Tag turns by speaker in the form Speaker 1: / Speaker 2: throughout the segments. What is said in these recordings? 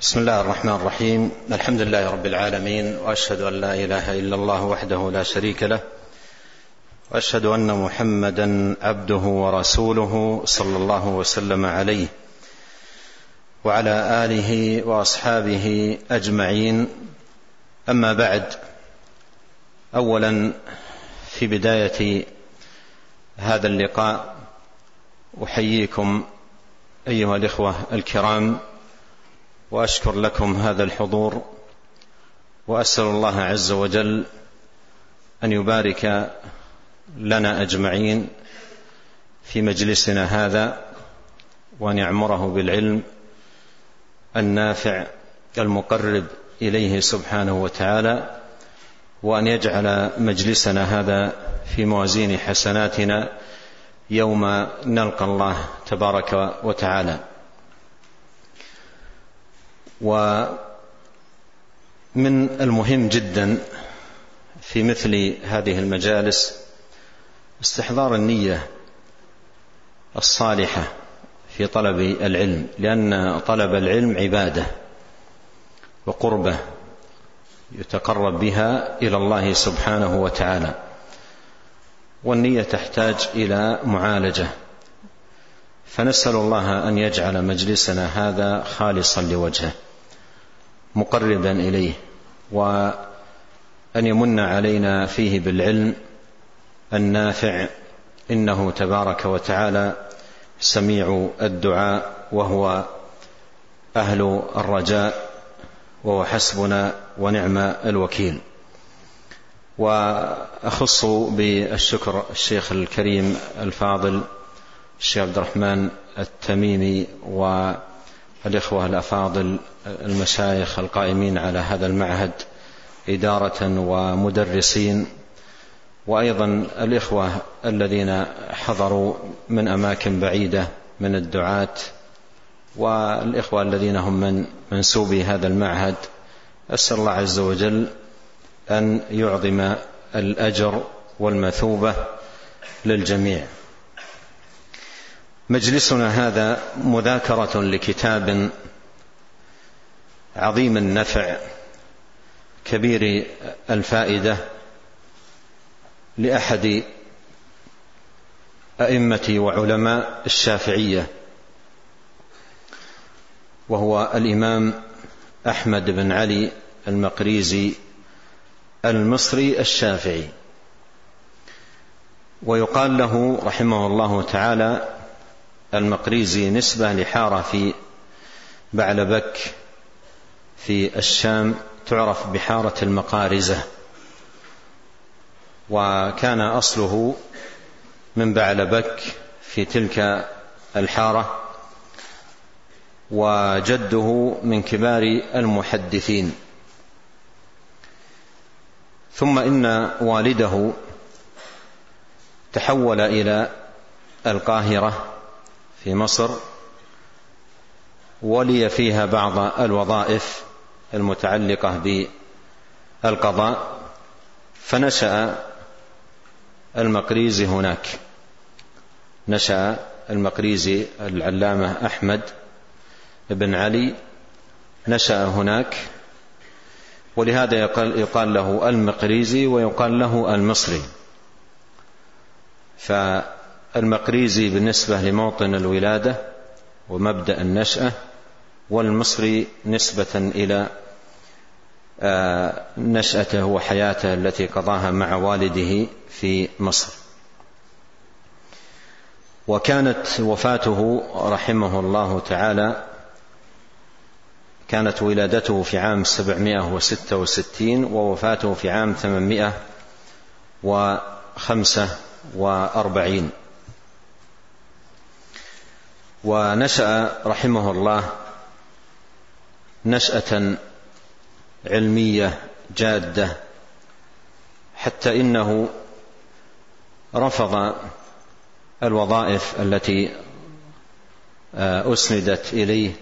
Speaker 1: بسم الله الرحمن الرحيم. الحمد لله رب العالمين وأشهد أن لا إله إلا الله وحده لا شريك له وأشهد أن محمدا عبده ورسوله صلى الله وسلم عليه وعلى آله وأصحابه أجمعين. أما بعد اولا في بداية هذا اللقاء أحييكم أيها الإخوة الكرام وأشكر لكم هذا الحضور وأسأل الله عز وجل أن يبارك لنا أجمعين في مجلسنا هذا وأن يعمره بالعلم النافع المقرب إليه سبحانه وتعالى وأن يجعل مجلسنا هذا في موازين حسناتنا يوم نلقى الله تبارك وتعالى. ومن المهم جدا في مثل هذه المجالس استحضار النية الصالحة في طلب العلم لأن طلب العلم عبادة وقربة يتقرب بها إلى الله سبحانه وتعالى والنية تحتاج إلى معالجة. فنسأل الله أن يجعل مجلسنا هذا خالصا لوجهه. مقربا إليه وأن يمن علينا فيه بالعلم النافع إنه تبارك وتعالى سميع الدعاء وهو أهل الرجاء وهو حسبنا ونعم الوكيل. وأخص بالشكر الشيخ الكريم الفاضل الشيخ عبد الرحمن التميمي والإخوة الأفاضل المشايخ القائمين على هذا المعهد إدارة ومدرسين وأيضا الإخوة الذين حضروا من أماكن بعيدة من الدعاة والإخوة الذين هم من منسوبي هذا المعهد أسأل الله عز وجل أن يعظم الأجر والمثوبة للجميع. مجلسنا هذا مذاكرة لكتاب عظيم النفع كبير الفائدة لأحد أئمة وعلماء الشافعية وهو الإمام أحمد بن علي المقريزي المصري الشافعي. ويقال له رحمه الله تعالى المقريزي نسبة لحارة في بعلبك في الشام تعرف بحارة المقارزة وكان أصله من بعلبك في تلك الحارة وجده من كبار المحدثين. ثم إن والده تحول إلى القاهرة في مصر ولي فيها بعض الوظائف المتعلقة بالقضاء فنشأ المقريزي هناك. نشأ المقريزي العلامة أحمد بن علي نشأ هناك ولهذا يقال, له المقريزي ويقال له المصري. المقريزي بالنسبة لموطن الولادة ومبدأ النشأة والمصري نسبة إلى آه، نشأته وحياته التي قضاها مع والده في مصر. وكانت وفاته رحمه الله تعالى كانت ولادته في عام 766 ووفاته في عام 845 ونشأ رحمه الله نشأة علمية جادة حتى إنه رفض الوظائف التي آه، أسندت إليه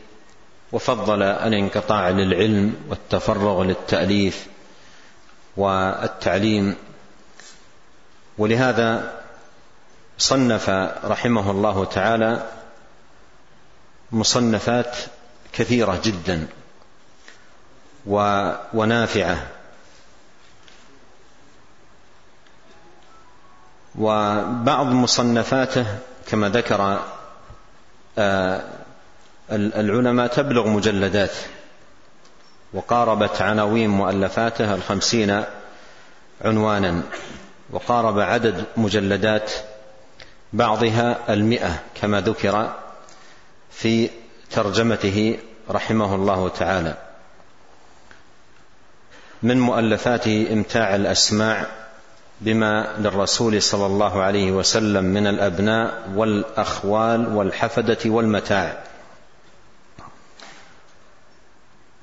Speaker 1: وفضل الانقطاع للعلم والتفرغ للتأليف والتعليم. ولهذا صنف رحمه الله تعالى مصنفات كثيرة جدا ونافعة. وبعض مصنفاته كما ذكر آه، العلماء تبلغ مجلدات. وقاربت عناوين مؤلفاته الخمسين عنوانا. وقارب عدد مجلدات بعضها المئة كما ذكر. في ترجمته رحمه الله تعالى. من مؤلفاته إمتاع الأسماع بما للرسول صلى الله عليه وسلم من الأبناء والأخوال والحفدة والمتاع.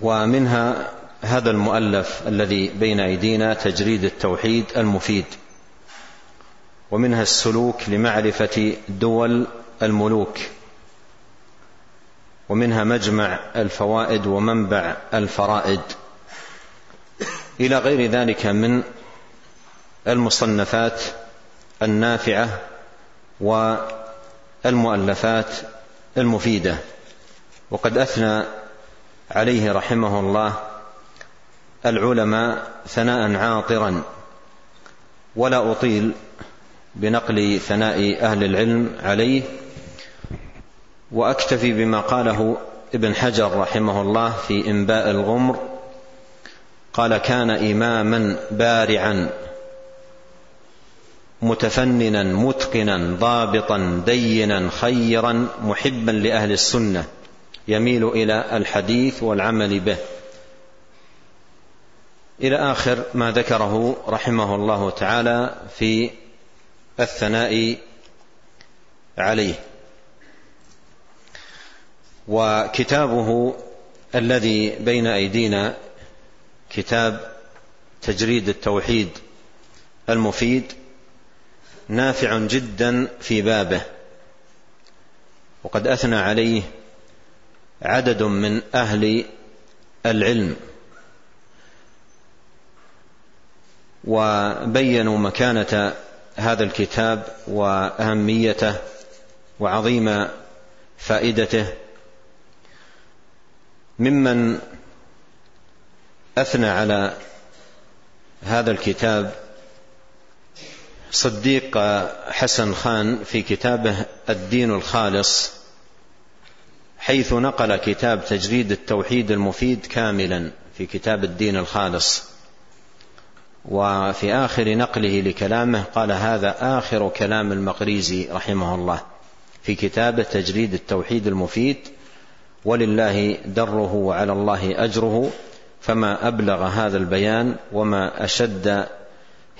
Speaker 1: ومنها هذا المؤلف الذي بين أيدينا تجريد التوحيد المفيد. ومنها السلوك لمعرفة دول الملوك. ومنها مجمع الفوائد ومنبع الفرائد. إلى غير ذلك من المصنفات النافعة والمؤلفات المفيدة. وقد أثنى عليه رحمه الله العلماء ثناء عاطرا. ولا أطيل بنقل ثناء أهل العلم عليه وأكتفي بما قاله ابن حجر رحمه الله في إنباء الغمر. قال كان إماما بارعا متفننا متقنا ضابطا دينا خيرا محبا لأهل السنة يميل إلى الحديث والعمل به. إلى آخر ما ذكره رحمه الله تعالى في الثناء عليه. وكتابه الذي بين أيدينا كتاب تجريد التوحيد المفيد نافع جدا في بابه وقد أثنى عليه عدد من أهل العلم وبينوا مكانة هذا الكتاب وأهميته وعظيم فائدته. ممن أثنى على هذا الكتاب صديق حسن خان في كتابه الدين الخالص حيث نقل كتاب تجريد التوحيد المفيد كاملا في كتاب الدين الخالص. وفي آخر نقله لكلامه قال هذا آخر كلام المقريزي رحمه الله في كتابه تجريد التوحيد المفيد ولله دره وعلى الله أجره فما أبلغ هذا البيان وما أشد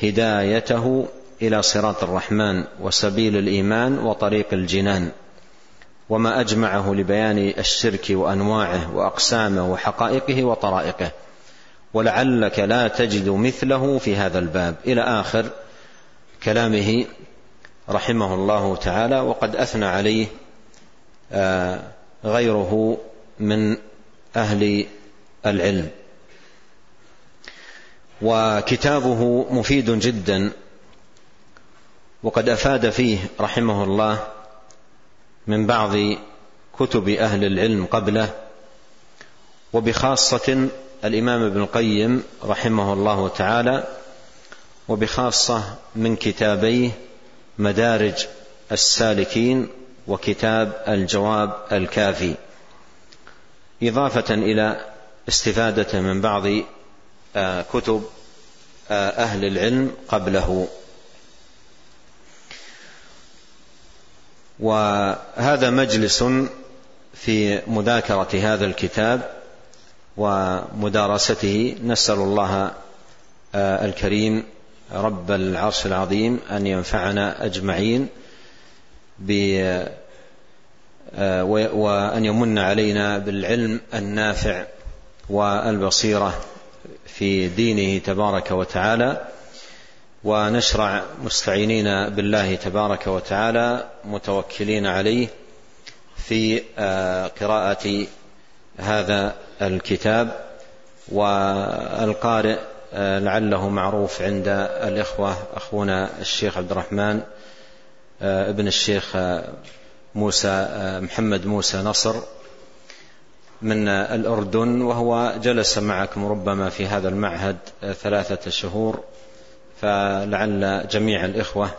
Speaker 1: هدايته إلى صراط الرحمن وسبيل الإيمان وطريق الجنان. وما أجمعه لبيان الشرك وأنواعه وأقسامه وحقائقه وطرائقه. ولعلك لا تجد مثله في هذا الباب. إلى آخر كلامه رحمه الله تعالى وقد أثنى عليه آه، غيره من أهل العلم. وكتابه مفيد جدا وقد أفاد فيه رحمه الله من بعض كتب أهل العلم قبله وبخاصة الإمام ابن القيم رحمه الله تعالى وبخاصة من كتابيه مدارج السالكين وكتاب الجواب الكافي. إضافة إلى استفادته من بعض آه، كتب آه، أهل العلم قبله. وهذا مجلس في مذاكرة هذا الكتاب ومدارسته. نسأل الله آه، الكريم رب العرش العظيم أن ينفعنا أجمعين. آه، وأن يمن علينا بالعلم النافع والبصيرة في دينه تبارك وتعالى ونشرع مستعينين بالله تبارك وتعالى متوكلين عليه في آه، قراءة هذا الكتاب والقارئ آه، لعله معروف عند الإخوة أخونا الشيخ عبد الرحمن ابن الشيخ موسى محمد موسى نصر من الأردن وهو جلس معكم ربما في هذا المعهد ثلاثة شهور فلعل جميع الإخوة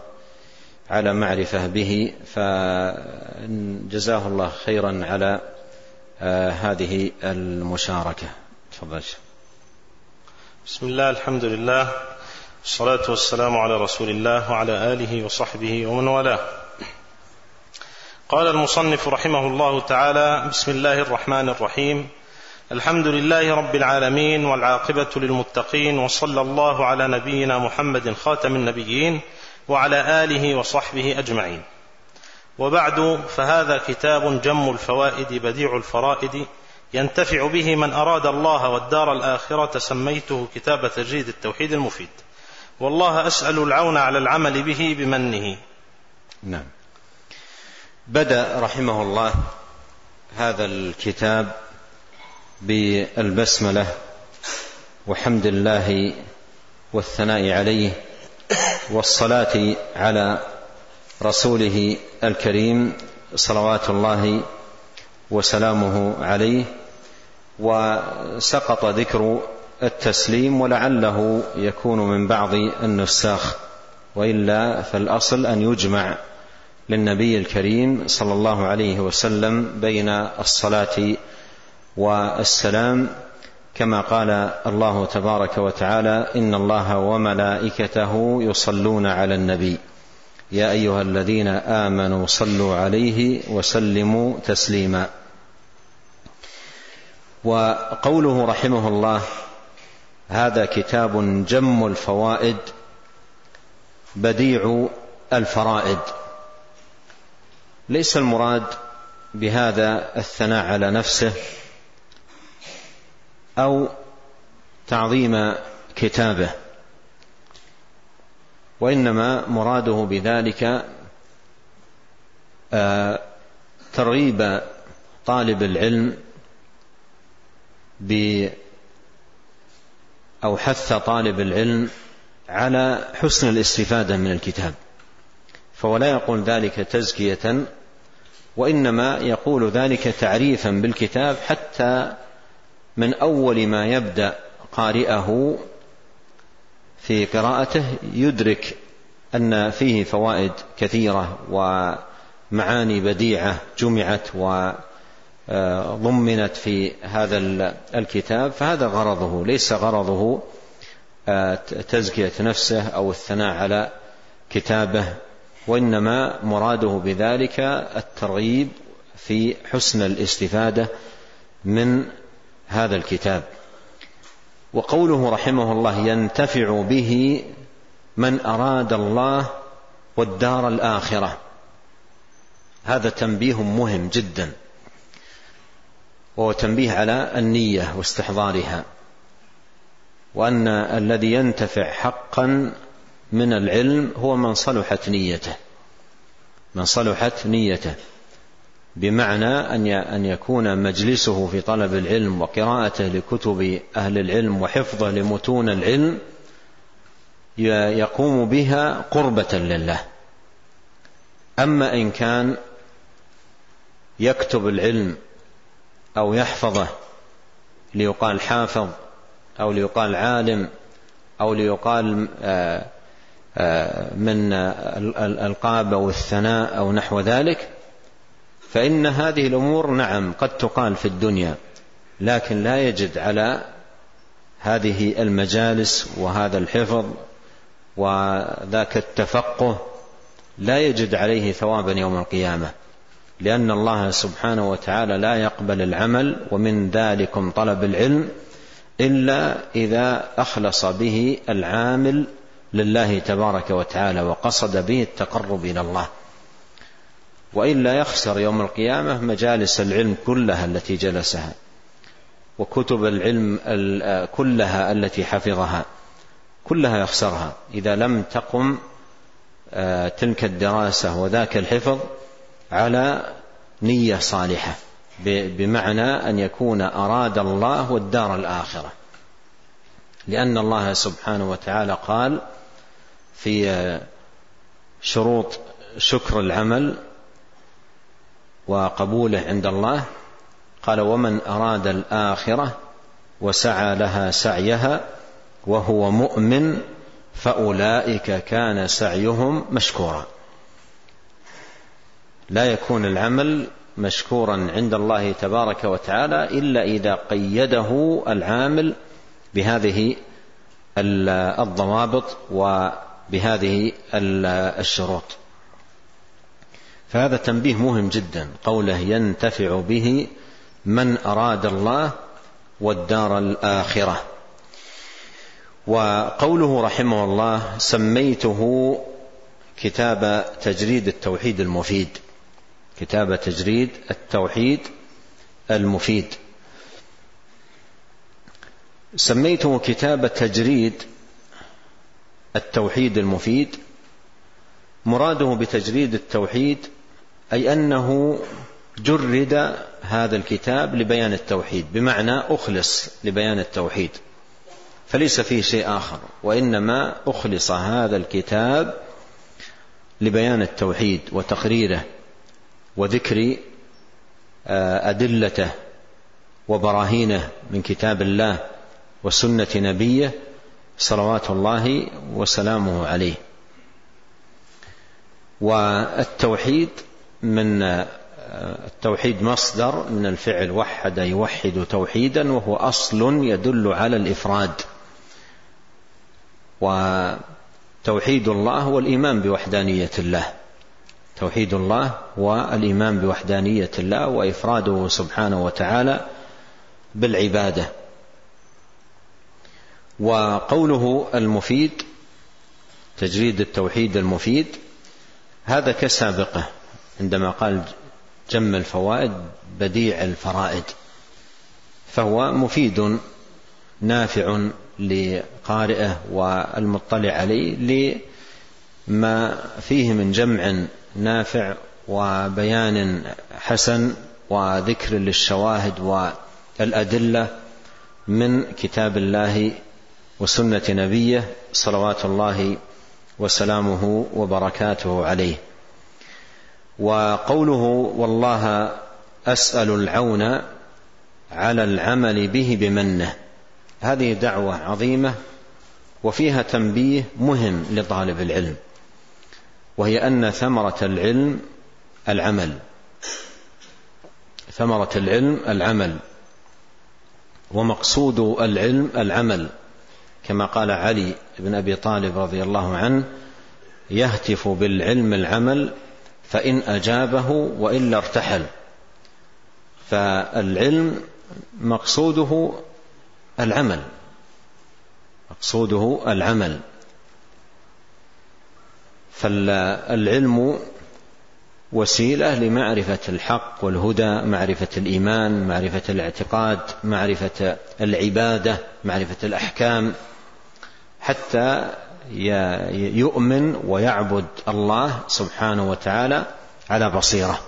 Speaker 1: على معرفة به فجزاه الله خيرا على هذه المشاركة. تفضل.
Speaker 2: بسم الله الحمد لله. والصلاة والسلام على رسول الله وعلى آله وصحبه ومن والاه. قال المصنف رحمه الله تعالى بسم الله الرحمن الرحيم. الحمد لله رب العالمين والعاقبة للمتقين وصلى الله على نبينا محمد خاتم النبيين وعلى آله وصحبه أجمعين. وبعد فهذا كتاب جم الفوائد بديع الفرائد ينتفع به من أراد الله والدار الآخرة سميته كتاب تجريد التوحيد المفيد. والله أسأل العون على العمل به بمنه.
Speaker 1: نعم. بدأ رحمه الله هذا الكتاب بالبسملة وحمد الله والثناء عليه والصلاة على رسوله الكريم صلوات الله وسلامه عليه. وسقط ذكر التسليم ولعله يكون من بعض النساخ وإلا فالأصل أن يجمع للنبي الكريم صلى الله عليه وسلم بين الصلاة والسلام كما قال الله تبارك وتعالى إن الله وملائكته يصلون على النبي. يا أيها الذين آمنوا صلوا عليه وسلموا تسليما. وقوله رحمه الله هذا كتاب جم الفوائد بديع الفرائد. ليس المراد بهذا الثناء على نفسه أو تعظيم كتابه وإنما مراده بذلك آه، ترغيب طالب العلم ب أو حث طالب العلم على حسن الاستفادة من الكتاب فهو لا يقول ذلك تزكية وإنما يقول ذلك تعريفا بالكتاب حتى من أول ما يبدأ قارئه في قراءته يدرك أن فيه فوائد كثيرة ومعاني بديعة جمعت وضمنت في هذا الكتاب فهذا غرضه ليس غرضه آه، تزكية نفسه أو الثناء على كتابه وإنما مراده بذلك الترغيب في حسن الاستفادة من هذا الكتاب. وقوله رحمه الله ينتفع به من أراد الله والدار الآخرة هذا تنبيه مهم جدا. وهو تنبيه على النية واستحضارها وأن الذي ينتفع حقا من العلم هو من صلحت نيته من صلحت نيته بمعنى أن يكون مجلسه في طلب العلم وقراءته لكتب أهل العلم وحفظه لمتون العلم يقوم بها قربة لله. أما إن كان يكتب العلم أو يحفظه ليقال حافظ أو ليقال عالم أو ليقال آه، آه، من الألقاب أو الثناء أو نحو ذلك. فإن هذه الأمور نعم قد تقال في الدنيا لكن لا يجد على هذه المجالس وهذا الحفظ وذاك التفقه لا يجد عليه ثوابا يوم القيامة. لأن الله سبحانه وتعالى لا يقبل العمل ومن ذلكم طلب العلم إلا إذا أخلص به العامل لله تبارك وتعالى وقصد به التقرب إلى الله. وإلا يخسر يوم القيامة مجالس العلم كلها التي جلسها وكتب العلم كلها التي حفظها كلها يخسرها. إذا لم تقم آه، تلك الدراسة وذاك الحفظ على نية صالحة بمعنى أن يكون أراد الله والدار الآخرة. لأن الله سبحانه وتعالى قال في شروط شكر العمل وقبوله عند الله قال ومن أراد الآخرة وسعى لها سعيها وهو مؤمن فأولئك كان سعيهم مشكورا. لا يكون العمل مشكورا عند الله تبارك وتعالى إلا إذا قيده العامل بهذه الضوابط وبهذه الشروط. فهذا تنبيه مهم جدا. قوله ينتفع به من أراد الله والدار الآخرة. وقوله رحمه الله سميته كتاب تجريد التوحيد المفيد. كتاب تجريد التوحيد المفيد. سميته كتاب تجريد التوحيد المفيد. مراده بتجريد التوحيد أي أنه جرد هذا الكتاب لبيان التوحيد بمعنى أخلص لبيان التوحيد. فليس فيه شيء آخر وإنما أخلص هذا الكتاب لبيان التوحيد وتقريره. وذكر آه، أدلته وبراهينه من كتاب الله وسنة نبيه صلوات الله وسلامه عليه. والتوحيد من آه، التوحيد مصدر من الفعل وحد يوحد توحيدا وهو أصل يدل على الإفراد. وتوحيد الله هو الايمان بوحدانية الله. توحيد الله والإيمان بوحدانية الله وإفراده سبحانه وتعالى بالعبادة. وقوله المفيد تجريد التوحيد المفيد هذا كسابقة عندما قال جم الفوائد بديع الفرائد فهو مفيد نافع لقارئه والمطلع عليه لما فيه من جمع نافع وبيان حسن وذكر للشواهد والأدلة من كتاب الله وسنة نبيه صلوات الله وسلامه وبركاته عليه. وقوله والله أسأل العون على العمل به بمنه. هذه دعوة عظيمة وفيها تنبيه مهم لطالب العلم. وهي أن ثمرة العلم العمل. ثمرة العلم العمل. ومقصود العلم العمل. كما قال علي بن أبي طالب رضي الله عنه يهتف بالعلم العمل فإن أجابه وإلا ارتحل. فالعلم مقصوده العمل. مقصوده العمل. فالعلم وسيلة لمعرفة الحق والهدى معرفة الإيمان معرفة الاعتقاد معرفة العبادة معرفة الأحكام حتى يؤمن ويعبد الله سبحانه وتعالى على بصيرة.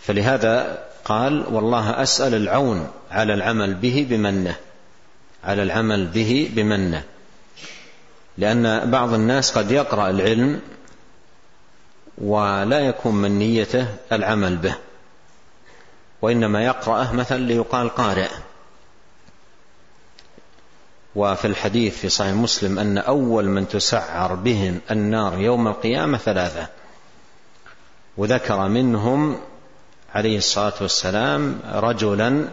Speaker 1: فلهذا قال والله أسأل العون على العمل به بمنة على العمل به بمنة. لأن بعض الناس قد يقرأ العلم ولا يكون من نيته العمل به وإنما يقرأه مثلا ليقال قارئ. وفي الحديث في صحيح مسلم أن أول من تسعر بهم النار يوم القيامة ثلاثة وذكر منهم عليه الصلاة والسلام رجلا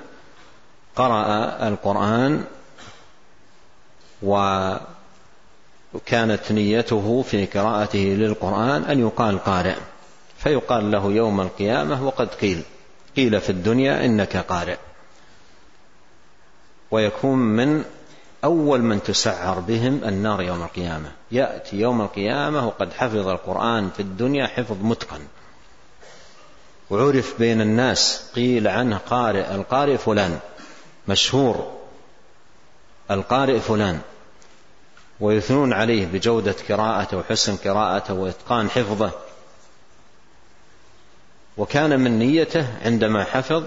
Speaker 1: قرأ القرآن وكانت نيته في قراءته للقرآن أن يقال قارئ فيقال له يوم القيامة وقد قيل قيل في الدنيا إنك قارئ. ويكون من أول من تسعر بهم النار يوم القيامة. يأتي يوم القيامة وقد حفظ القرآن في الدنيا حفظ متقن. وعرف بين الناس قيل عنه قارئ القارئ فلان مشهور القارئ فلان. ويثنون عليه بجودة قراءته وحسن قراءته وإتقان حفظه. وكان من نيته عندما حفظ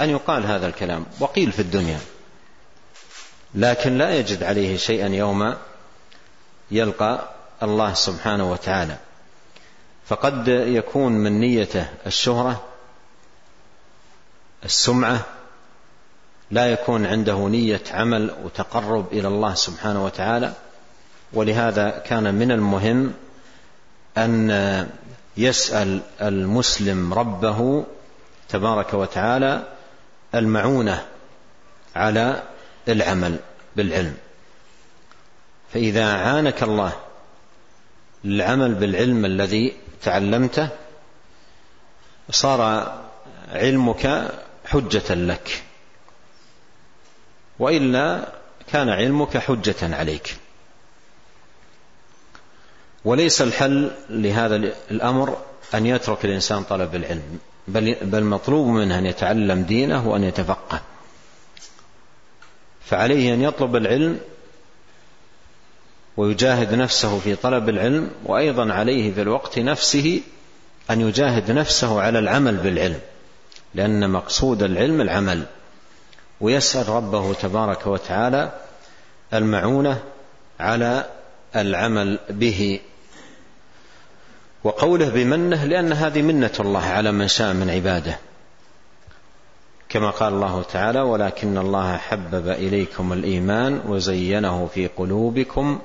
Speaker 1: أن يقال هذا الكلام وقيل في الدنيا. لكن لا يجد عليه شيئا يوم يلقى الله سبحانه وتعالى. فقد يكون من نيته الشهرة السمعة لا يكون عنده نية عمل وتقرب إلى الله سبحانه وتعالى. ولهذا كان من المهم أن يسأل المسلم ربه تبارك وتعالى المعونة على العمل بالعلم. فإذا عانك الله للعمل بالعلم الذي تعلمته صار علمك حجة لك. وإلا كان علمك حجة عليك. وليس الحل لهذا الأمر أن يترك الإنسان طلب العلم بل, بل مطلوب منه أن يتعلم دينه وأن يتفقه. فعليه أن يطلب العلم ويجاهد نفسه في طلب العلم وأيضا عليه في الوقت نفسه أن يجاهد نفسه على العمل بالعلم لأن مقصود العلم العمل. ويسأل ربه تبارك وتعالى المعونة على العمل به. وقوله بمنه لأن هذه منة الله على من شاء من عباده. كما قال الله تعالى ولكن الله حبب إليكم الإيمان وزينه في قلوبكم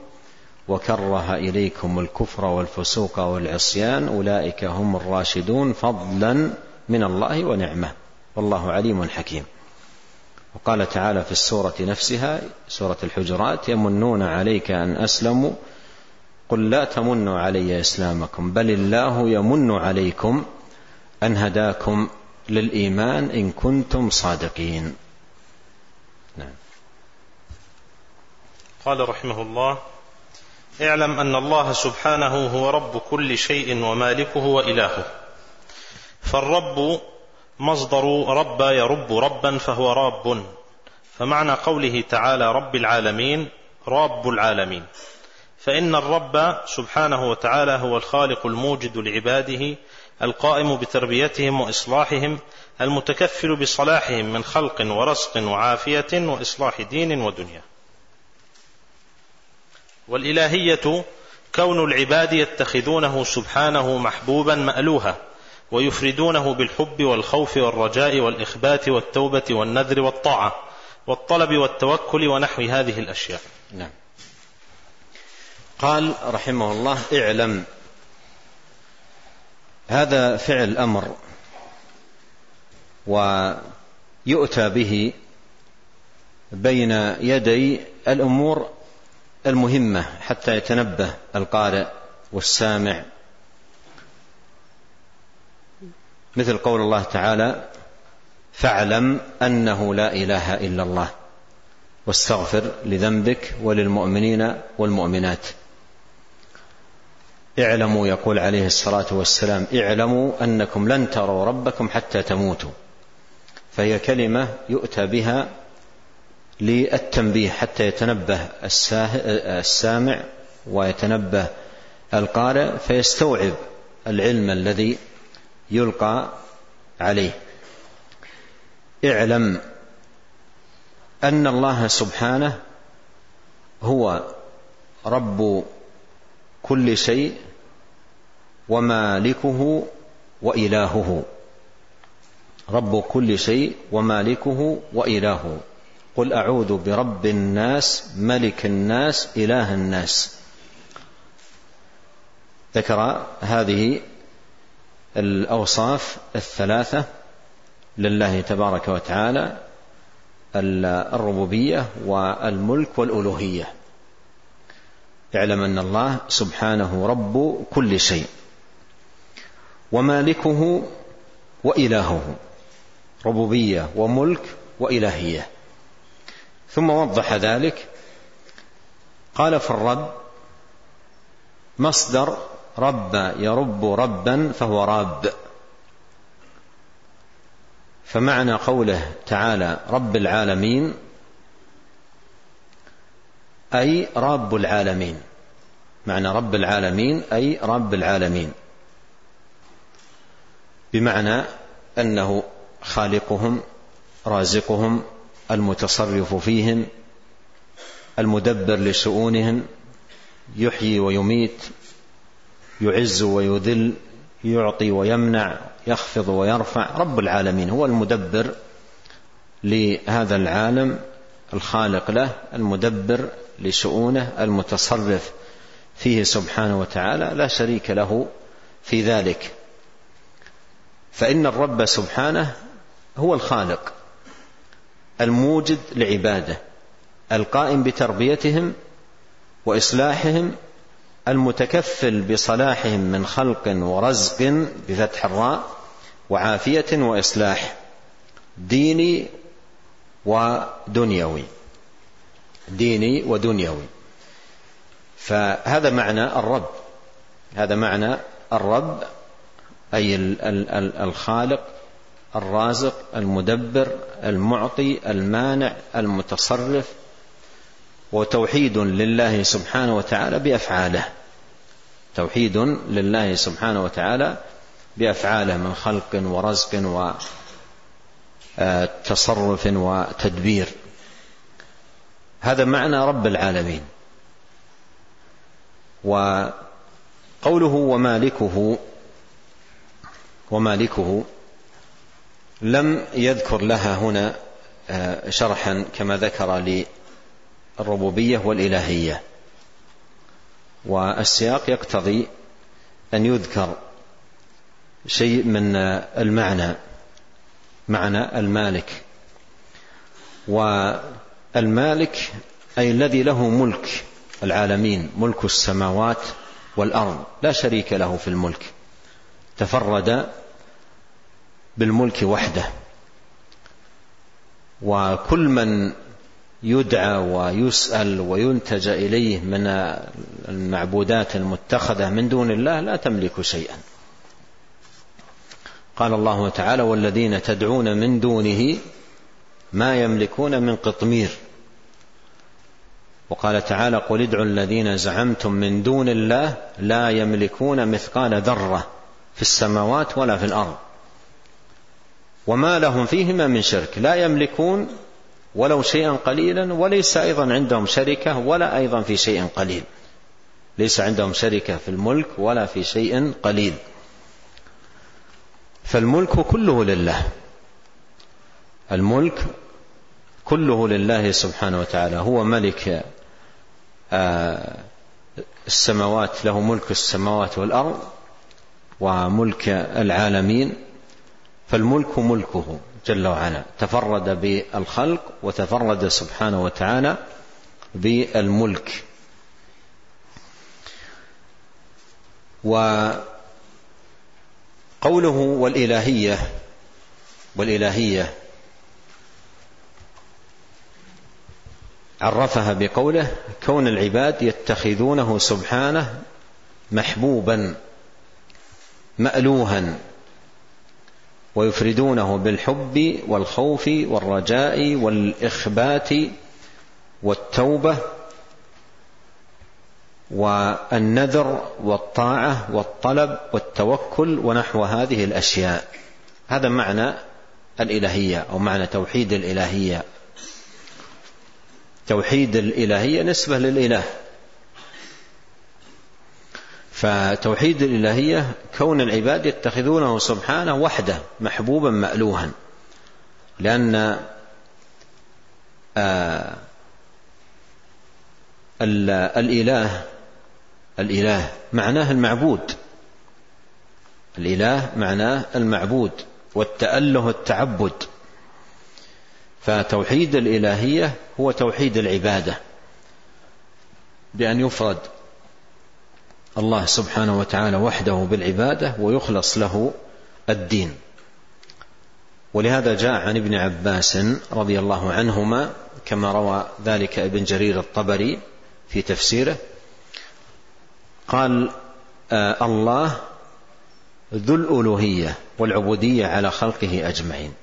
Speaker 1: وكره إليكم الكفر والفسوق والعصيان. أولئك هم الراشدون فضلا من الله ونعمة. والله عليم حكيم. وقال تعالى في السورة نفسها سورة الحجرات يمنون عليك أن أسلموا قل لا تمنوا علي إسلامكم بل الله يمن عليكم أن هداكم للإيمان إن كنتم صادقين.
Speaker 2: نعم. قال رحمه الله اعلم أن الله سبحانه هو رب كل شيء ومالكه وإلهه فالرب مصدر رب يرب ربا فهو راب. فمعنى قوله تعالى رب العالمين راب العالمين. فإن الرب سبحانه وتعالى هو الخالق الموجد لعباده القائم بتربيتهم وإصلاحهم المتكفل بصلاحهم من خلق ورزق وعافية وإصلاح دين ودنيا. والإلهية كون العباد يتخذونه سبحانه محبوبا مألوها. ويفردونه بالحب والخوف والرجاء والإخبات والتوبة والنذر والطاعة والطلب والتوكل ونحو هذه الأشياء.
Speaker 1: نعم. قال رحمه الله اعلم. هذا فعل أمر ويؤتى به بين يدي الأمور المهمة حتى يتنبه القارئ والسامع مثل قول الله تعالى فاعلم أنه لا إله إلا الله واستغفر لذنبك وللمؤمنين والمؤمنات. اعلموا يقول عليه الصلاة والسلام اعلموا أنكم لن تروا ربكم حتى تموتوا. فهي كلمة يؤتى بها للتنبيه حتى يتنبه السامع ويتنبه القارئ فيستوعب العلم الذي يلقى عليه. اعلم أن الله سبحانه هو رب كل شيء ومالكه وإلهه. رب كل شيء ومالكه وإلهه. قل أعوذ برب الناس ملك الناس إله الناس. ذكر هذه الأوصاف الثلاثة لله تبارك وتعالى الربوبية والملك والألوهية. اعلم أن الله سبحانه رب كل شيء ومالكه وإلهه ربوبية وملك وإلهية. ثم وضح ذلك قال في الرب مصدر رب يرب ربا فهو راب. فمعنى قوله تعالى رب العالمين أي رب العالمين. معنى رب العالمين أي رب العالمين. بمعنى أنه خالقهم رازقهم المتصرف فيهم المدبر لشؤونهم يحيي ويميت يعز ويذل يعطي ويمنع يخفض ويرفع رب العالمين هو المدبر لهذا العالم الخالق له المدبر لشؤونه المتصرف فيه سبحانه وتعالى لا شريك له في ذلك. فإن الرب سبحانه هو الخالق الموجد لعباده القائم بتربيتهم وإصلاحهم المتكفل بصلاحهم من خلق ورزق بفتح الراء وعافية وإصلاح ديني ودنيوي. ديني ودنيوي. فهذا معنى الرب. هذا معنى الرب أي الخالق الرازق المدبر المعطي المانع المتصرف وتوحيد لله سبحانه وتعالى بأفعاله. توحيد لله سبحانه وتعالى بأفعاله من خلق ورزق وتصرف وتدبير هذا معنى رب العالمين. وقوله ومالكه ومالكه لم يذكر لها هنا آه، شرحا كما ذكر للربوبية والإلهية. والسياق يقتضي أن يذكر شيء من المعنى معنى المالك. والمالك أي الذي له ملك العالمين ملك السماوات والأرض لا شريك له في الملك. تفرد بالملك وحده. وكل من يدعى ويسأل وينتج إليه من المعبودات المتخذة من دون الله لا تملك شيئا. قال الله تعالى والذين تدعون من دونه ما يملكون من قطمير وقال تعالى قل ادعوا الذين زعمتم من دون الله لا يملكون مثقال ذرة في السماوات ولا في الأرض. وما لهم فيهما من شرك. لا يملكون ولو شيئا قليلا وليس أيضا عندهم شركة ولا أيضا في شيء قليل. ليس عندهم شركة في الملك ولا في شيء قليل. فالملك كله لله. الملك كله لله سبحانه وتعالى. هو ملك آه، السماوات له ملك السماوات والأرض وملك العالمين. فالملك ملكه. جل وعلا. تفرد بالخلق وتفرد سبحانه وتعالى بالملك. وقوله والإلهية والإلهية عرفها بقوله كون العباد يتخذونه سبحانه محبوبا مألوها. ويفردونه بالحب والخوف والرجاء والإخبات والتوبة والنذر والطاعة والطلب والتوكل ونحو هذه الأشياء. هذا معنى الإلهية أو معنى توحيد الإلهية. توحيد الإلهية نسبة للإله. فتوحيد الإلهية كون العباد يتخذونه سبحانه وحده محبوبا مألوها. لأن آه الإله الإله معناه المعبود. الإله معناه المعبود والتأله التعبد. فتوحيد الإلهية هو توحيد العبادة. بأن يفرد الله سبحانه وتعالى وحده بالعبادة ويخلص له الدين. ولهذا جاء عن ابن عباس رضي الله عنهما كما روى ذلك ابن جرير الطبري في تفسيره. قال آه الله ذو الألوهية والعبودية على خلقه أجمعين.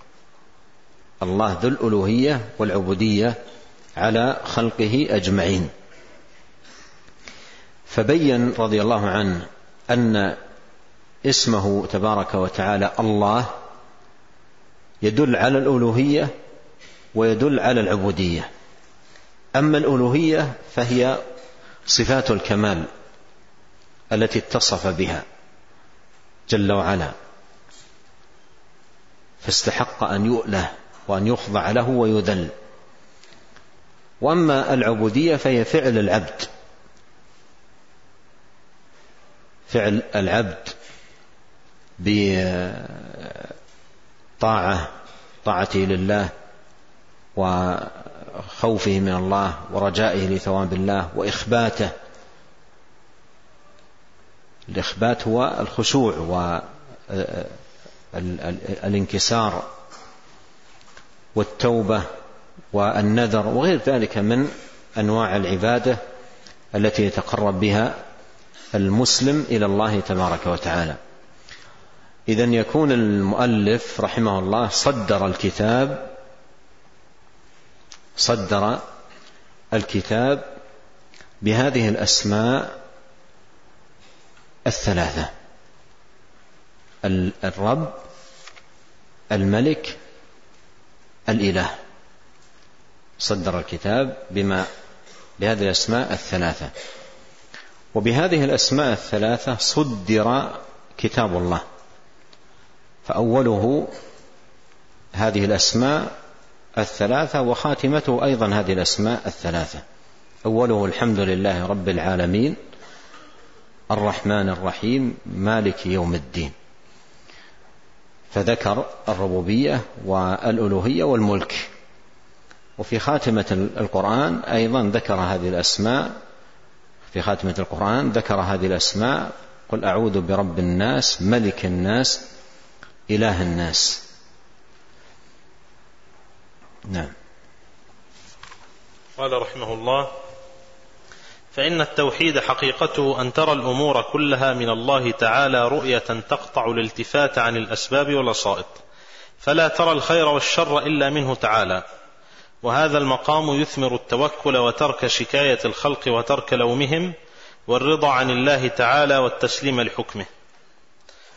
Speaker 1: الله ذو الألوهية والعبودية على خلقه أجمعين. فبين رضي الله عنه أن اسمه تبارك وتعالى الله يدل على الألوهية ويدل على العبودية. أما الألوهية فهي صفات الكمال التي اتصف بها جل وعلا. فاستحق أن يؤله وأن يخضع له ويذل. وأما العبودية فهي فعل العبد. فعل العبد بطاعة طاعته لله وخوفه من الله ورجائه لثواب الله وإخباته. الإخبات هو الخشوع والانكسار والتوبة والنذر وغير ذلك من أنواع العبادة التي يتقرب بها المسلم إلى الله تبارك وتعالى. إذا يكون المؤلف رحمه الله صدر الكتاب صدر الكتاب بهذه الأسماء الثلاثة. الرب الملك الإله. صدر الكتاب بما بهذه الأسماء الثلاثة. وبهذه الأسماء الثلاثة صدر كتاب الله. فأوله هذه الأسماء الثلاثة وخاتمته أيضا هذه الأسماء الثلاثة. أوله الحمد لله رب العالمين الرحمن الرحيم مالك يوم الدين. فذكر الربوبية والألوهية والملك. وفي خاتمة القرآن أيضا ذكر هذه الأسماء في خاتمة القرآن ذكر هذه الأسماء قل أعوذ برب الناس ملك الناس إله الناس. نعم.
Speaker 2: قال رحمه الله فإن التوحيد حقيقته أن ترى الأمور كلها من الله تعالى رؤية تقطع الالتفات عن الأسباب والوسائط فلا ترى الخير والشر إلا منه تعالى. وهذا المقام يثمر التوكل وترك شكاية الخلق وترك لومهم والرضا عن الله تعالى والتسليم لحكمه.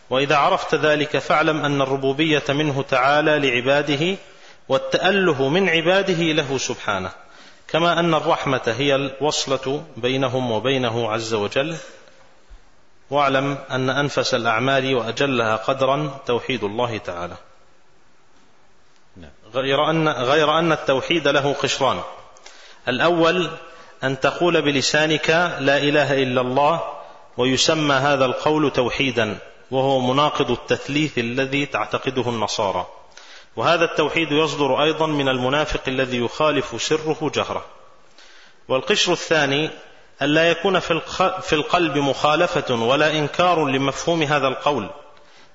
Speaker 2: وإذا عرفت ذلك فاعلم أن الربوبية منه تعالى لعباده والتأله من عباده له سبحانه. كما أن الرحمة هي الوصلة بينهم وبينه عز وجل. واعلم أن أنفس الأعمال وأجلها قدرا توحيد الله تعالى. غير أن, غير أن التوحيد له قشران. الأول أن تقول بلسانك لا إله إلا الله ويسمى هذا القول توحيدا وهو مناقض التثليث الذي تعتقده النصارى. وهذا التوحيد يصدر أيضا من المنافق الذي يخالف سره جهره. والقشر الثاني أن لا يكون في القلب مخالفة ولا إنكار لمفهوم هذا القول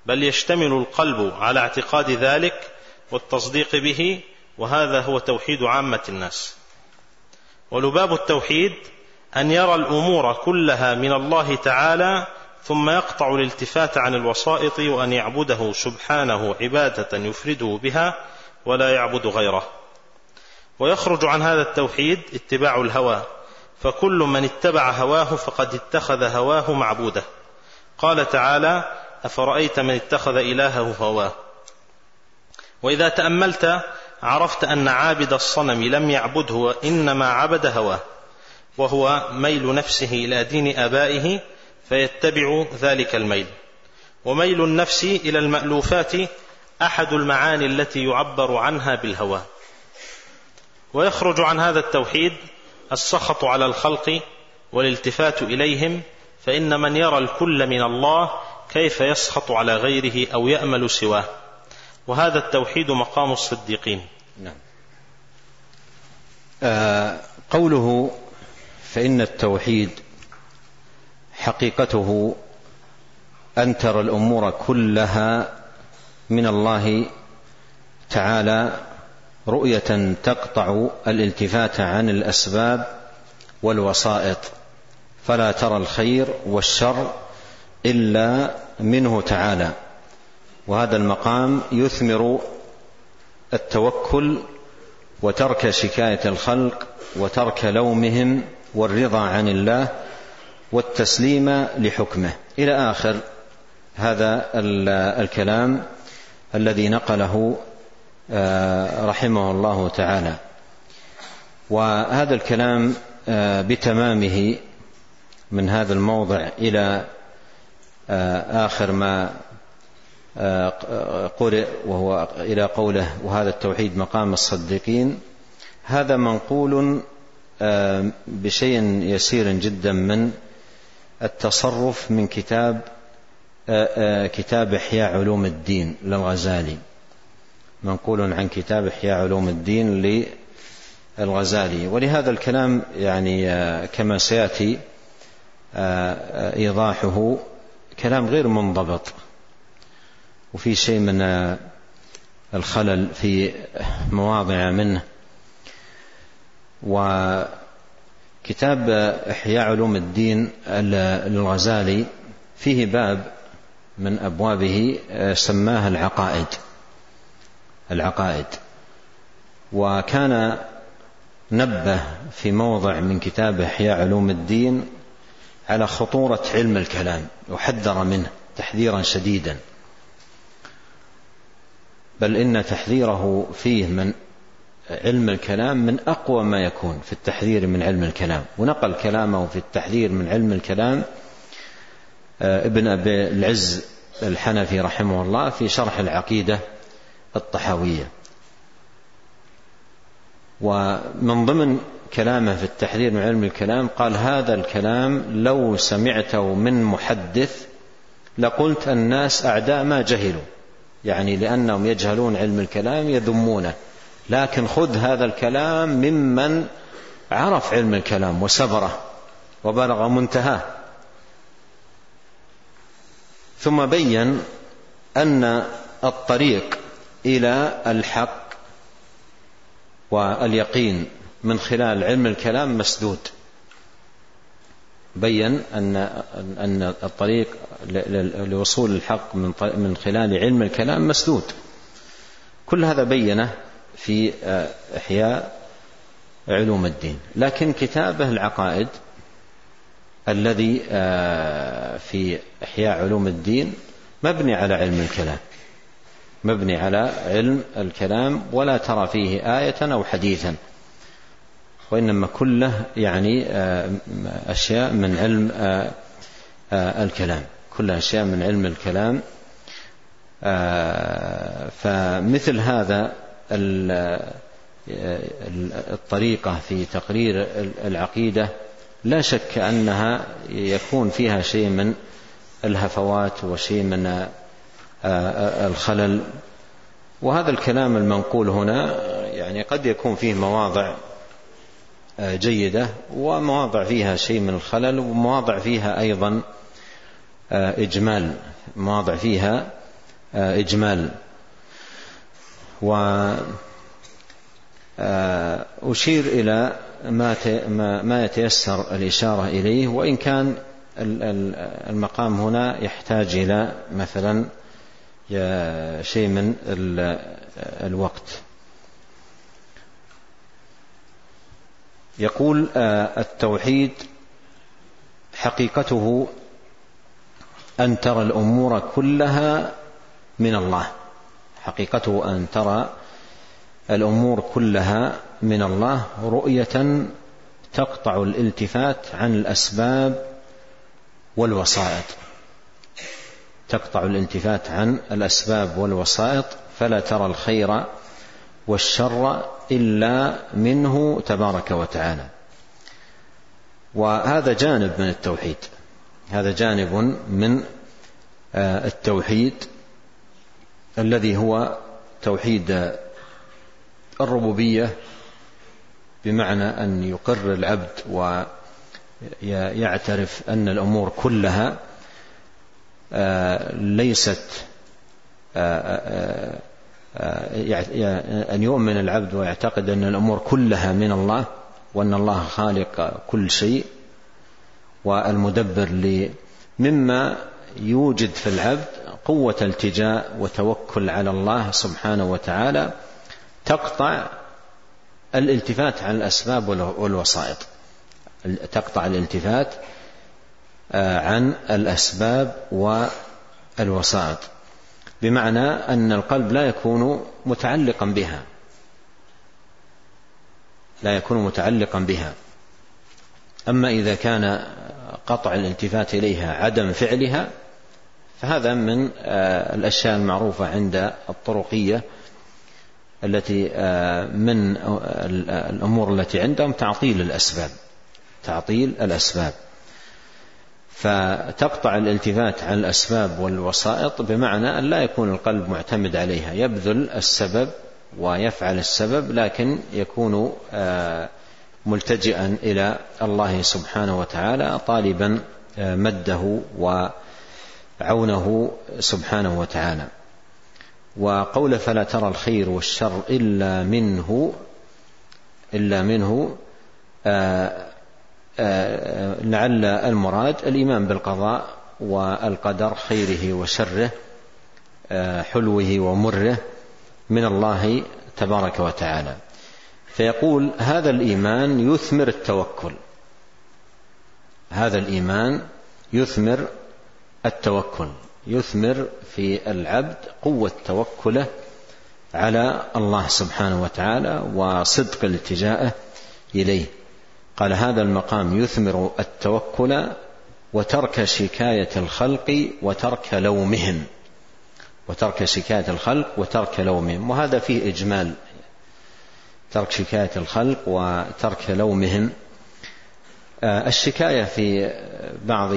Speaker 2: بل يشتمل القلب على اعتقاد ذلك والتصديق به وهذا هو توحيد عامة الناس. ولباب التوحيد أن يرى الأمور كلها من الله تعالى ثم يقطع الالتفات عن الوسائط وأن يعبده سبحانه عبادة يفرده بها ولا يعبد غيره. ويخرج عن هذا التوحيد اتباع الهوى فكل من اتبع هواه فقد اتخذ هواه معبوده. قال تعالى أفرأيت من اتخذ إلهه هواه؟ وإذا تأملت عرفت أن عابد الصنم لم يعبده وإنما عبد هواه وهو ميل نفسه إلى دين آبائه فيتبع ذلك الميل. وميل النفس إلى المألوفات أحد المعاني التي يعبر عنها بالهوى. ويخرج عن هذا التوحيد السخط على الخلق والالتفات إليهم فإن من يرى الكل من الله كيف يسخط على غيره أو يأمل سواه. وهذا التوحيد مقام الصديقين. نعم.
Speaker 1: آه قوله فإن التوحيد حقيقته أن ترى الأمور كلها من الله تعالى رؤية تقطع الالتفات عن الأسباب والوسائط فلا ترى الخير والشر إلا منه تعالى. وهذا المقام يثمر التوكل وترك شكاية الخلق وترك لومهم والرضا عن الله والتسليم لحكمه. إلى آخر هذا الكلام الذي نقله آه، رحمه الله تعالى. وهذا الكلام آه، بتمامه من هذا الموضع إلى آه، آخر ما قرئ وهو إلى قوله وهذا التوحيد مقام الصديقين. هذا منقول بشيء يسير جدا من التصرف من كتاب كتاب إحياء علوم الدين للغزالي. منقول عن كتاب إحياء علوم الدين للغزالي. ولهذا الكلام يعني كما سيأتي إيضاحه كلام غير منضبط. وفي شيء من الخلل في مواضع منه. وكتاب إحياء علوم الدين للغزالي فيه باب من أبوابه سماه العقائد. العقائد. وكان نبه في موضع من كتاب إحياء علوم الدين على خطورة علم الكلام وحذر منه تحذيرا شديدا. بل إن تحذيره فيه من علم الكلام من أقوى ما يكون في التحذير من علم الكلام. ونقل كلامه في التحذير من علم الكلام آه، ابن أبي العز الحنفي رحمه الله في شرح العقيدة الطحاوية. ومن ضمن كلامه في التحذير من علم الكلام قال هذا الكلام لو سمعته من محدث لقلت الناس أعداء ما جهلوا. يعني لأنهم يجهلون علم الكلام يذمونه. لكن خذ هذا الكلام ممن عرف علم الكلام وسبره وبلغ منتهاه. ثم بين أن الطريق إلى الحق واليقين من خلال علم الكلام مسدود. بين أن أن الطريق لوصول الحق من من خلال علم الكلام مسدود. كل هذا بينه في آه، إحياء علوم الدين. لكن كتابه العقائد الذي آه، في إحياء علوم الدين مبني على علم الكلام. مبني على علم الكلام ولا ترى فيه آية أو حديثا. وإنما كله يعني آه، أشياء من علم آه، آه، الكلام. كلها أشياء من علم الكلام. فمثل هذا الطريقة في تقرير العقيدة لا شك أنها يكون فيها شيء من الهفوات وشيء من الخلل. وهذا الكلام المنقول هنا يعني قد يكون فيه مواضع جيدة ومواضع فيها شيء من الخلل ومواضع فيها أيضا آه، إجمال. مواضع فيها آه، إجمال. وأشير آه، إلى ما ما يتيسر الإشارة إليه وإن كان المقام هنا يحتاج إلى مثلا شيء من الوقت. يقول آه، التوحيد حقيقته أن ترى الأمور كلها من الله. حقيقته أن ترى الأمور كلها من الله. رؤية تقطع الالتفات عن الأسباب والوسائط. تقطع الالتفات عن الأسباب والوسائط فلا ترى الخير والشر إلا منه تبارك وتعالى. وهذا جانب من التوحيد. هذا جانب من آه، التوحيد الذي هو توحيد الربوبية بمعنى أن يقر العبد ويعترف أن الأمور كلها آه، ليست آه، أن يؤمن العبد ويعتقد أن الأمور كلها من الله وأن الله خالق كل شيء والمدبر مما يوجد في العبد قوة التجاء وتوكل على الله سبحانه وتعالى تقطع الالتفات عن الأسباب والوسائط. تقطع الالتفات آه، عن الأسباب والوسائط. بمعنى أن القلب لا يكون متعلقا بها. لا يكون متعلقا بها. أما إذا كان قطع الالتفات إليها عدم فعلها فهذا من الأشياء المعروفة عند الطرقية التي من الأمور التي عندهم تعطيل الأسباب. تعطيل الأسباب. فتقطع الالتفات عن الأسباب والوسائط بمعنى أن لا يكون القلب معتمد عليها. يبذل السبب ويفعل السبب لكن يكون ملتجئا إلى الله سبحانه وتعالى طالبا مده وعونه سبحانه وتعالى. وقول فلا ترى الخير والشر إلا منه إلا منه لعل المراد الإيمان بالقضاء والقدر خيره وشره حلوة ومره من الله تبارك وتعالى. فيقول هذا الإيمان يثمر التوكل. هذا الإيمان يثمر التوكل يثمر في العبد قوة توكله على الله سبحانه وتعالى وصدق الاتجاءه إليه. قال هذا المقام يثمر التوكل وترك شكاية الخلق وترك لومهم. وترك شكاية الخلق وترك لومهم. وهذا فيه إجمال. ترك شكاية الخلق وترك لومهم. الشكاية في بعض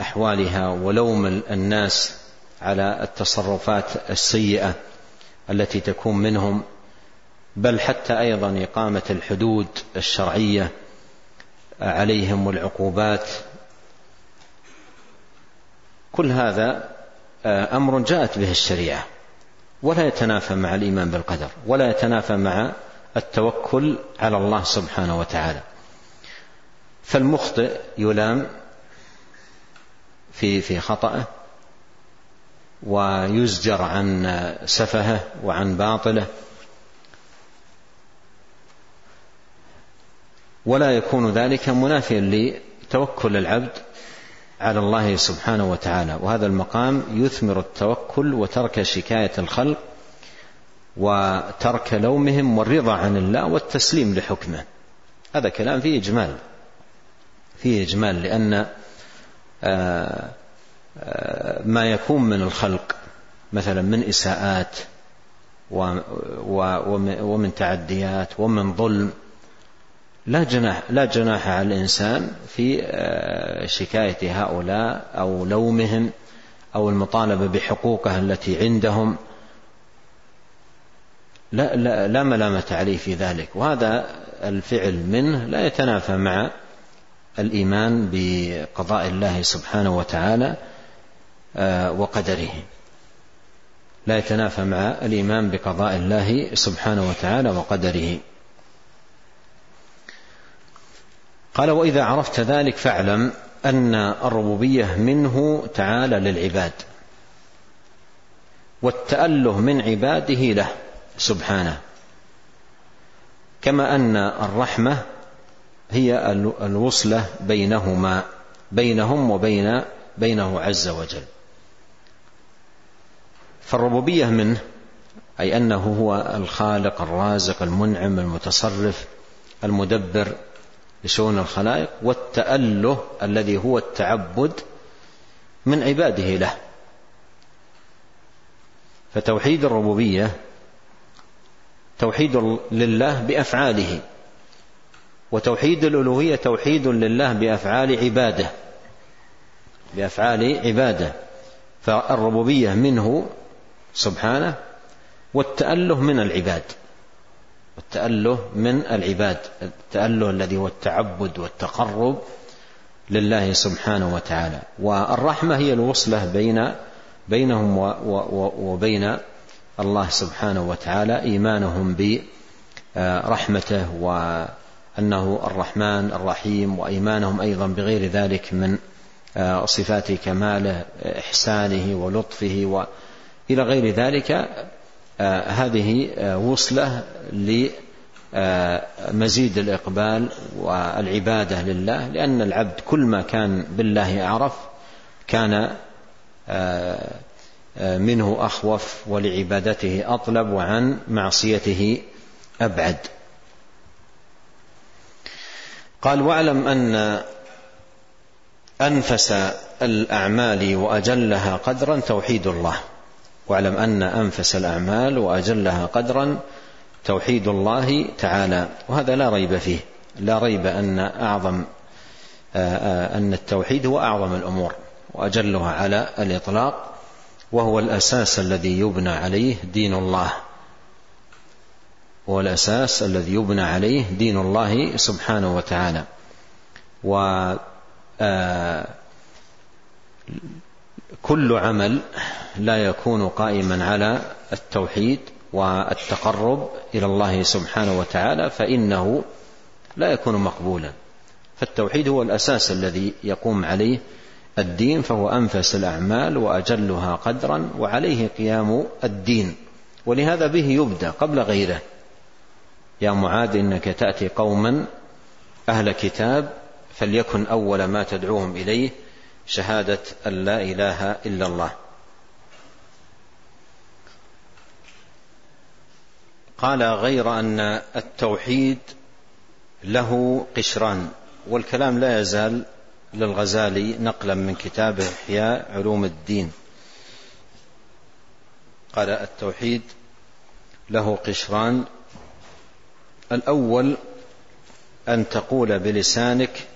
Speaker 1: أحوالها ولوم الناس على التصرفات السيئة التي تكون منهم بل حتى أيضا إقامة الحدود الشرعية عليهم والعقوبات كل هذا أمر جاءت به الشريعة. ولا يتنافى مع الإيمان بالقدر ولا يتنافى مع التوكل على الله سبحانه وتعالى. فالمخطئ يلام في في خطأه ويزجر عن سفهه وعن باطله. ولا يكون ذلك منافيا لتوكل العبد على الله سبحانه وتعالى. وهذا المقام يثمر التوكل وترك شكاية الخلق وترك لومهم والرضا عن الله والتسليم لحكمه. هذا كلام فيه إجمال. فيه إجمال لأن ما يكون من الخلق مثلا من إساءات ومن تعديات ومن ظلم لا جناح لا جناح على الإنسان في شكاية هؤلاء أو لومهم أو المطالبة بحقوقه التي عندهم. لا, لا, لا ملامة عليه في ذلك. وهذا الفعل منه لا يتنافى مع الإيمان بقضاء الله سبحانه وتعالى وقدره. لا يتنافى مع الإيمان بقضاء الله سبحانه وتعالى وقدره. قال وإذا عرفت ذلك فاعلم أن الربوبية منه تعالى للعباد والتأله من عباده له سبحانه. كما أن الرحمة هي الوصلة بينهما بينهم وبين بينه عز وجل. فالربوبية منه أي أنه هو الخالق الرازق المنعم المتصرف المدبر لشؤون الخلائق والتأله الذي هو التعبد من عباده له. فتوحيد الربوبية توحيد لله بأفعاله وتوحيد الألوهية توحيد لله بأفعال عباده بأفعال عباده. فالربوبية منه سبحانه والتأله من العباد. والتأله من العباد التأله الذي هو التعبد والتقرب لله سبحانه وتعالى. والرحمة هي الوصلة بين بينهم وبين الله سبحانه وتعالى إيمانهم برحمته وأنه الرحمن الرحيم وإيمانهم أيضا بغير ذلك من صفات كماله إحسانه ولطفه وإلى غير ذلك هذه وصلة لمزيد الإقبال والعبادة لله لأن العبد كل ما كان بالله أعرف كان منه أخوف ولعبادته أطلب وعن معصيته أبعد. قال واعلم أن أنفس الأعمال وأجلها قدرا توحيد الله. واعلم أن أنفس الأعمال وأجلها قدرا توحيد الله تعالى وهذا لا ريب فيه. لا ريب أن أعظم أن التوحيد هو أعظم الأمور وأجلها على الإطلاق وهو الأساس الذي يبنى عليه دين الله. هو الأساس الذي يبنى عليه دين الله سبحانه وتعالى. و كل عمل لا يكون قائما على التوحيد والتقرب إلى الله سبحانه وتعالى فإنه لا يكون مقبولا. فالتوحيد هو الأساس الذي يقوم عليه الدين فهو أنفس الأعمال وأجلها قدرا وعليه قيام الدين. ولهذا به يبدأ قبل غيره. يا معاذ إنك تأتي قوما أهل كتاب فليكن أول ما تدعوهم إليه شهادة أن لا إله إلا الله. قال غير أن التوحيد له قشران والكلام لا يزال للغزالي نقلا من كتابه احياء علوم الدين. قال التوحيد له قشران. الأول أن تقول بلسانك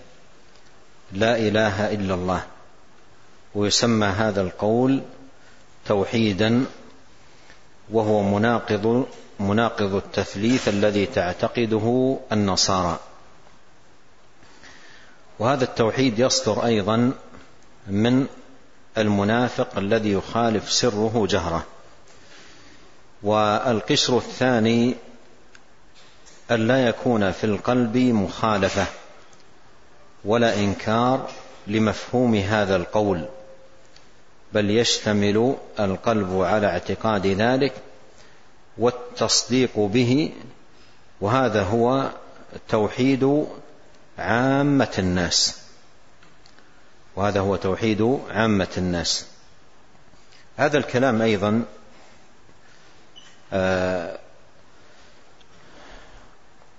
Speaker 1: لا إله إلا الله. ويسمى هذا القول توحيدا وهو مناقض مناقض التثليث الذي تعتقده النصارى. وهذا التوحيد يصدر أيضا من المنافق الذي يخالف سره جهرة. والقشر الثاني أن لا يكون في القلب مخالفة ولا إنكار لمفهوم هذا القول. بل يشتمل القلب على اعتقاد ذلك والتصديق به وهذا هو توحيد عامة الناس. وهذا هو توحيد عامة الناس. هذا الكلام أيضا آه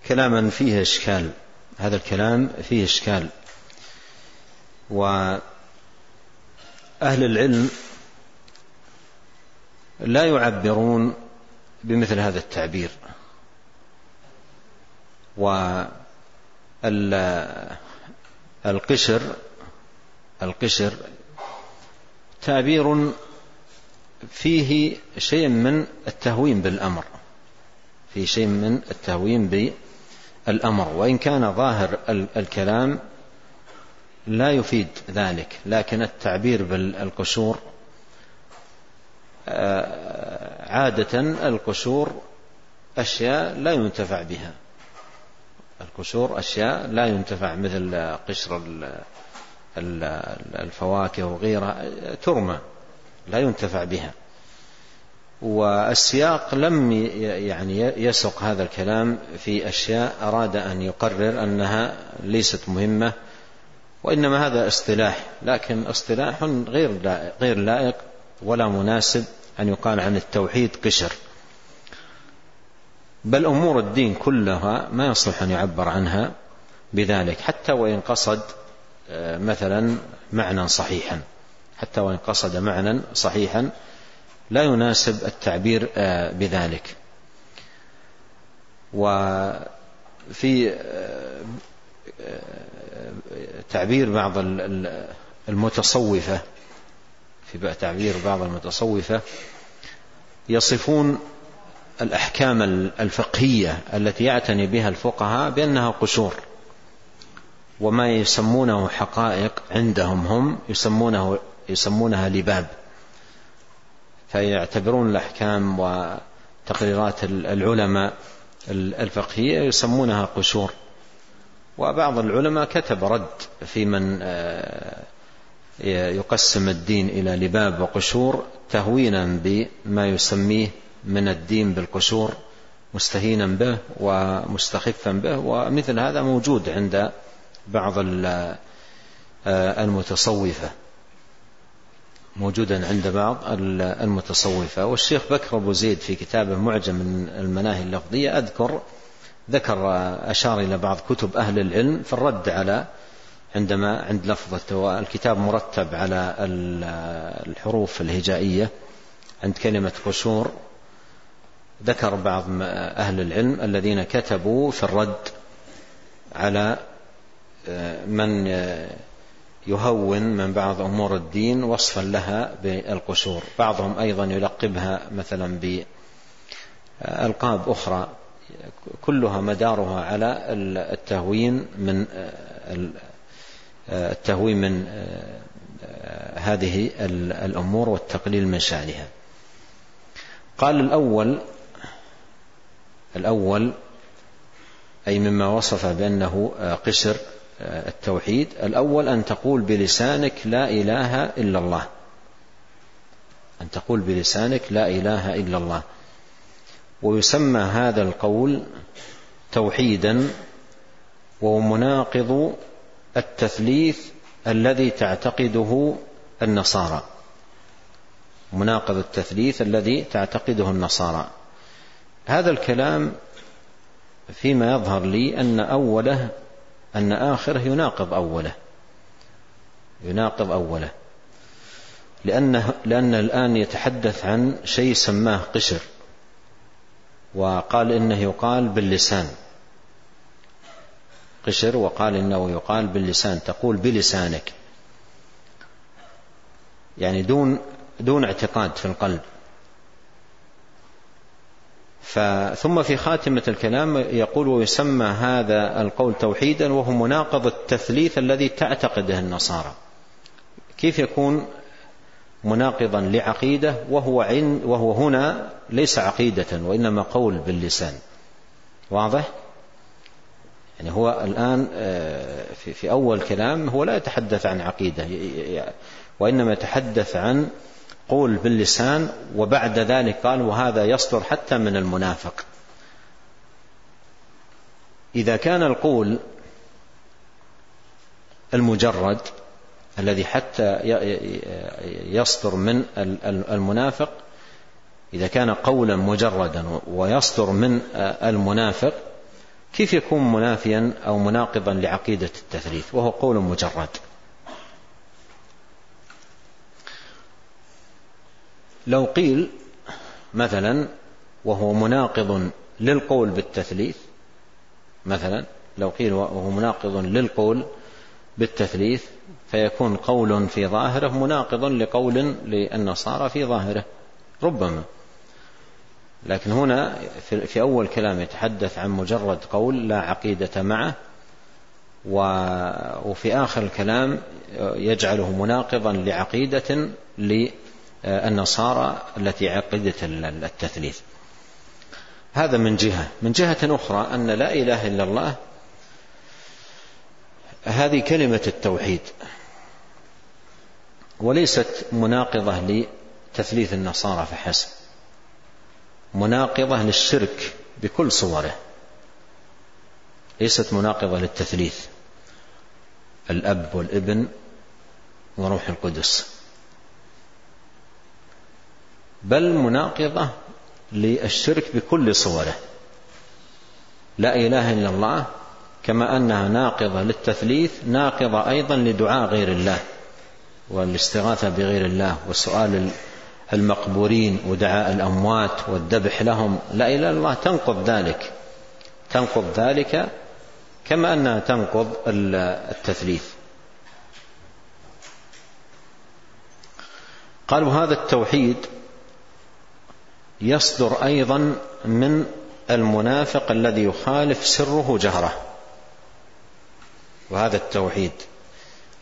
Speaker 1: كلاما فيه إشكال. هذا الكلام فيه إشكال. وأهل العلم لا يعبرون بمثل هذا التعبير. والقشر القشر تعبير فيه شيء من التهوين بالأمر في شيء من التهوين الأمر وإن كان ظاهر الكلام لا يفيد ذلك لكن التعبير بالقشور آه، عادة القشور أشياء لا ينتفع بها. القشور أشياء لا ينتفع مثل قشر الفواكه وغيرها ترمى لا ينتفع بها. والسياق لم يعني يسق هذا الكلام في أشياء أراد أن يقرر أنها ليست مهمة. وإنما هذا اصطلاح لكن اصطلاح غير غير لائق ولا مناسب أن يقال عن التوحيد قشر. بل أمور الدين كلها ما يصلح أن يعبر عنها بذلك حتى وإن قصد آه، مثلا معنى صحيحا. حتى وإن قصد معنى صحيحا لا يناسب التعبير آه، بذلك. وفي آه، تعبير بعض المتصوفة. في تعبير بعض المتصوفة. يصفون الأحكام الفقهية التي يعتني بها الفقهاء بأنها قشور. وما يسمونه حقائق عندهم هم يسمونه يسمونها لباب. فيعتبرون الأحكام وتقريرات العلماء الفقهية يسمونها قشور. وبعض العلماء كتب رد في من آه، يقسم الدين إلى لباب وقشور تهوينا بما يسميه من الدين بالقشور مستهينا به ومستخفا به ومثل هذا موجود عند بعض آه، المتصوفة موجودا عند بعض المتصوفة. والشيخ بكر أبو زيد في كتابه معجم من المناهي اللفظية أذكر ذكر أشار إلى بعض كتب أهل العلم في الرد على عندما عند لفظة الكتاب مرتب على الحروف الهجائية عند كلمة قشور. ذكر بعض أهل العلم الذين كتبوا في الرد على آه، من يهون من بعض أمور الدين وصفا لها بالقشور. بعضهم أيضا يلقبها مثلا بألقاب أخرى. كلها مدارها على التهوين من التهوين من هذه الأمور والتقليل من شأنها. قال الأول الأول أي مما وصف بأنه قشر التوحيد. الأول أن تقول بلسانك لا إله إلا الله. أن تقول بلسانك لا إله إلا الله. ويسمى هذا القول توحيدا وهو مناقض التثليث الذي تعتقده النصارى. مناقض التثليث الذي تعتقده النصارى. هذا الكلام فيما يظهر لي أن أوله أن آخره يناقض أوله. يناقض أوله. لأنه لأن الآن يتحدث عن شيء سماه قشر. وقال إنه يقال باللسان. قشر وقال إنه يقال باللسان تقول بلسانك. يعني دون دون اعتقاد في القلب. ثم في خاتمة الكلام يقول ويسمى هذا القول توحيدا وهو مناقض التثليث الذي تعتقده النصارى. كيف يكون مناقضا لعقيدة وهو, عن وهو هنا ليس عقيدة وإنما قول باللسان واضح؟ يعني هو الآن آه، في أول كلام هو لا يتحدث عن عقيدة وإنما يتحدث عن قول باللسان وبعد ذلك قال وهذا يصدر حتى من المنافق إذا كان القول المجرد الذي حتى يصدر من المنافق إذا كان قولا مجردا ويصدر من المنافق كيف يكون منافيا أو مناقضا لعقيدة التثليث؟ وهو قول مجرد. لو قيل مثلا وهو مناقض للقول بالتثليث مثلا لو قيل وهو مناقض للقول بالتثليث فيكون قول في ظاهره مناقض لقول للنصارى في ظاهره ربما. لكن هنا في أول كلام يتحدث عن مجرد قول لا عقيدة معه وفي آخر الكلام يجعله مناقضا لعقيدة النصارى التي عقدت التثليث. هذا من جهة. من جهة أخرى أن لا إله إلا الله هذه كلمة التوحيد. وليست مناقضة لتثليث النصارى فحسب مناقضة للشرك بكل صوره. ليست مناقضة للتثليث. الأب والابن وروح القدس. بل مناقضة للشرك بكل صوره. لا إله إلا الله كما أنها ناقضة للتثليث ناقضة أيضا لدعاء غير الله. والاستغاثة بغير الله وسؤال المقبورين ودعاء الأموات والذبح لهم لا إله إلا الله تنقض ذلك. تنقض ذلك كما أنها تنقض التثليث. قالوا هذا التوحيد يصدر أيضا من المنافق الذي يخالف سره جهره. وهذا التوحيد.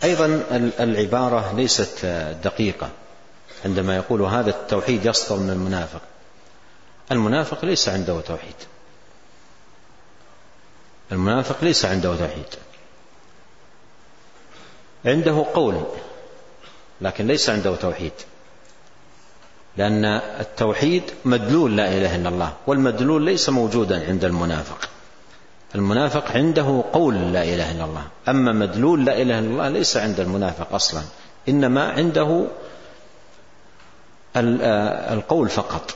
Speaker 1: أيضا العبارة ليست دقيقة عندما يقول هذا التوحيد يصدر من المنافق. المنافق ليس عنده توحيد. المنافق ليس عنده توحيد. عنده قول لكن ليس عنده توحيد. لأن التوحيد مدلول لا إله إلا الله والمدلول ليس موجودا عند المنافق. المنافق عنده قول لا إله إلا الله. أما مدلول لا إله إلا الله ليس عند المنافق أصلا. إنما عنده القول فقط.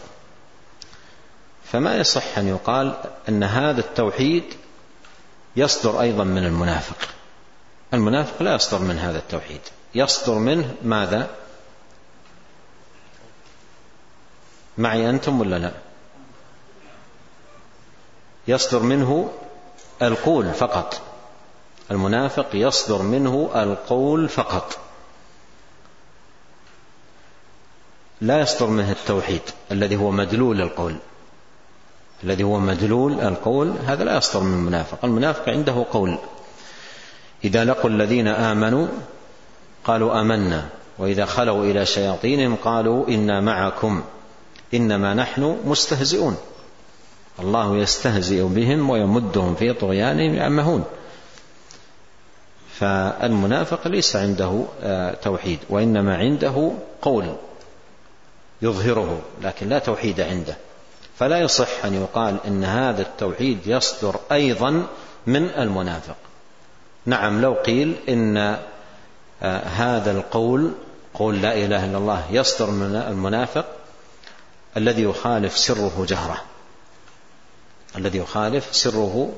Speaker 1: فما يصح أن يقال أن هذا التوحيد يصدر أيضا من المنافق. المنافق لا يصدر من هذا التوحيد. يصدر منه ماذا؟ معي أنتم ولا لا؟ يصدر منه القول فقط. المنافق يصدر منه القول فقط. لا يصدر منه التوحيد الذي هو مدلول القول. الذي هو مدلول القول هذا لا يصدر من المنافق. المنافق عنده قول. إذا لقوا الذين آمنوا قالوا آمنا وإذا خلوا إلى شياطينهم قالوا إنا معكم إنما نحن مستهزئون. الله يستهزئ بهم ويمدهم في طغيانهم يعمهون. فالمنافق ليس عنده آه، توحيد وإنما عنده قول يظهره لكن لا توحيد عنده. فلا يصح أن يقال إن هذا التوحيد يصدر أيضا من المنافق. نعم لو قيل إن آه، هذا القول قول لا إله إلا الله يصدر من المنافق الذي يخالف سره جهره. الذي يخالف سره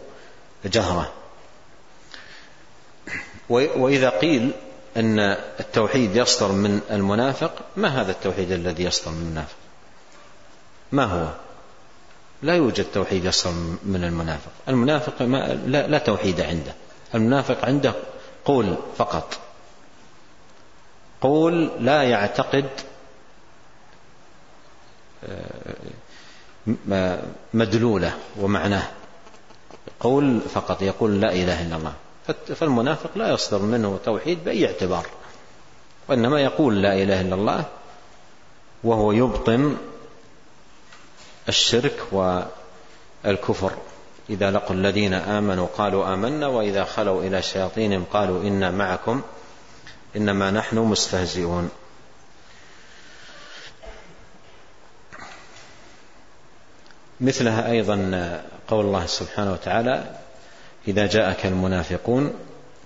Speaker 1: جهرة. وإذا قيل أن التوحيد يصدر من المنافق ما هذا التوحيد الذي يصدر من المنافق؟ ما هو؟ لا يوجد توحيد يصدر من المنافق. المنافق ما لا, لا توحيد عنده. المنافق عنده قول فقط. قول لا يعتقد آه، مدلولة ومعناه. قول فقط يقول لا إله إلا الله. فالمنافق لا يصدر منه توحيد بأي اعتبار وإنما يقول لا إله إلا الله وهو يبطن الشرك والكفر. إذا لقوا الذين آمنوا قالوا آمنا وإذا خلوا إلى شياطينهم قالوا إنا معكم إنما نحن مستهزئون. مثلها أيضا قول الله سبحانه وتعالى إذا جاءك المنافقون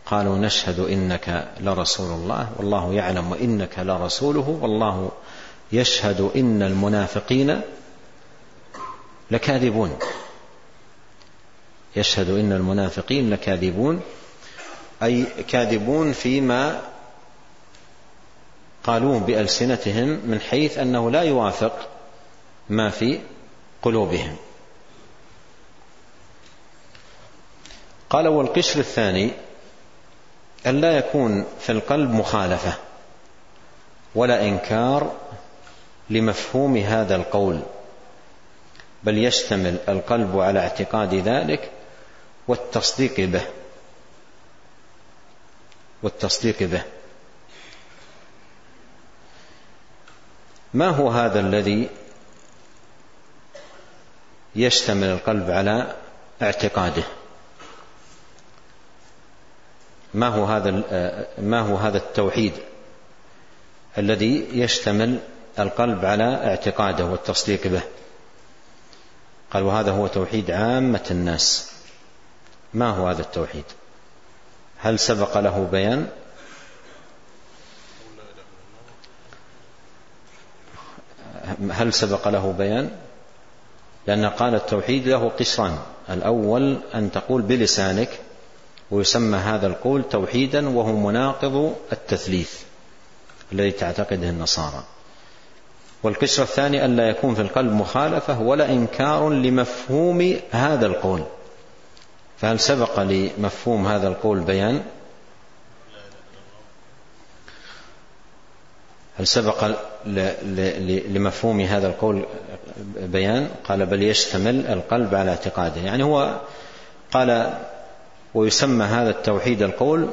Speaker 1: قالوا نشهد إنك لرسول الله والله يعلم وانك لرسوله والله يشهد إن المنافقين لكاذبون. يشهد إن المنافقين لكاذبون أي كاذبون فيما قالوه بألسنتهم من حيث أنه لا يوافق ما في قلوبهم. قال والقشر الثاني أن لا يكون في القلب مخالفة ولا إنكار لمفهوم هذا القول بل يشتمل القلب على اعتقاد ذلك والتصديق به. والتصديق به. ما هو هذا الذي يشتمل القلب على اعتقاده. ما هو هذا ما هو هذا التوحيد الذي يشتمل القلب على اعتقاده والتصديق به؟ قال وهذا هو توحيد عامة الناس. ما هو هذا التوحيد؟ هل سبق له بيان؟ هل سبق له بيان؟ لأن قال التوحيد له قشران الأول أن تقول بلسانك ويسمى هذا القول توحيدا وهو مناقض التثليث الذي تعتقده النصارى. والقشر الثاني ألا يكون في القلب مخالفة ولا إنكار لمفهوم هذا القول. فهل سبق لمفهوم هذا القول بيان؟ هل سبق لمفهوم هذا القول بيان قال بل يشتمل القلب على اعتقاده. يعني هو قال ويسمى هذا التوحيد القول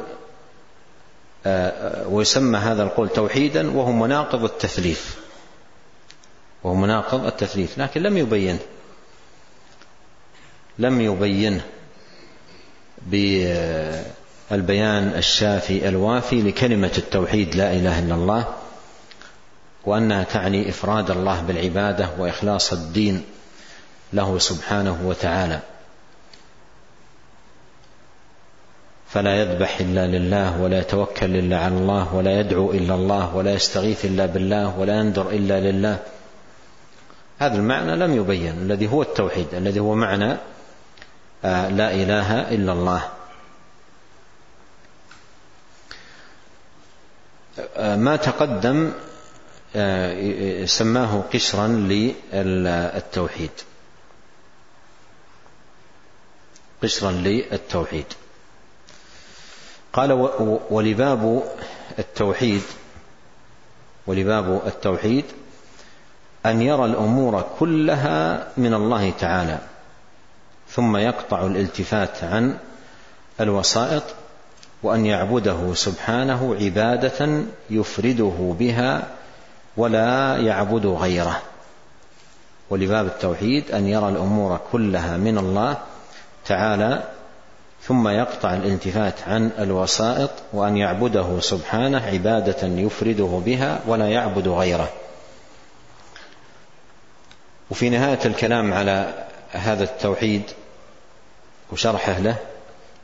Speaker 1: آه، ويسمى هذا القول توحيدا وهو مناقض التثليث. وهو مناقض التثليث لكن لم يبين لم يبين بالبيان الشافي الوافي لكلمة التوحيد لا إله إلا الله. وأنها تعني إفراد الله بالعبادة وإخلاص الدين له سبحانه وتعالى. فلا يذبح إلا لله ولا يتوكل إلا على الله ولا يدعو إلا الله ولا يستغيث إلا بالله ولا ينذر إلا لله. هذا المعنى لم يبين الذي هو التوحيد الذي هو معنى آه، لا إله إلا الله. ما تقدم سماه قشرا للتوحيد. قشرا للتوحيد. قال ولباب التوحيد ولباب التوحيد أن يرى الأمور كلها من الله تعالى ثم يقطع الالتفات عن الوسائط وأن يعبده سبحانه عبادة يفرده بها ولا يعبد غيره. ولباب التوحيد أن يرى الأمور كلها من الله تعالى ثم يقطع الالتفات عن الوسائط وأن يعبده سبحانه عبادة يفرده بها ولا يعبد غيره. وفي نهاية الكلام على هذا التوحيد وشرحه له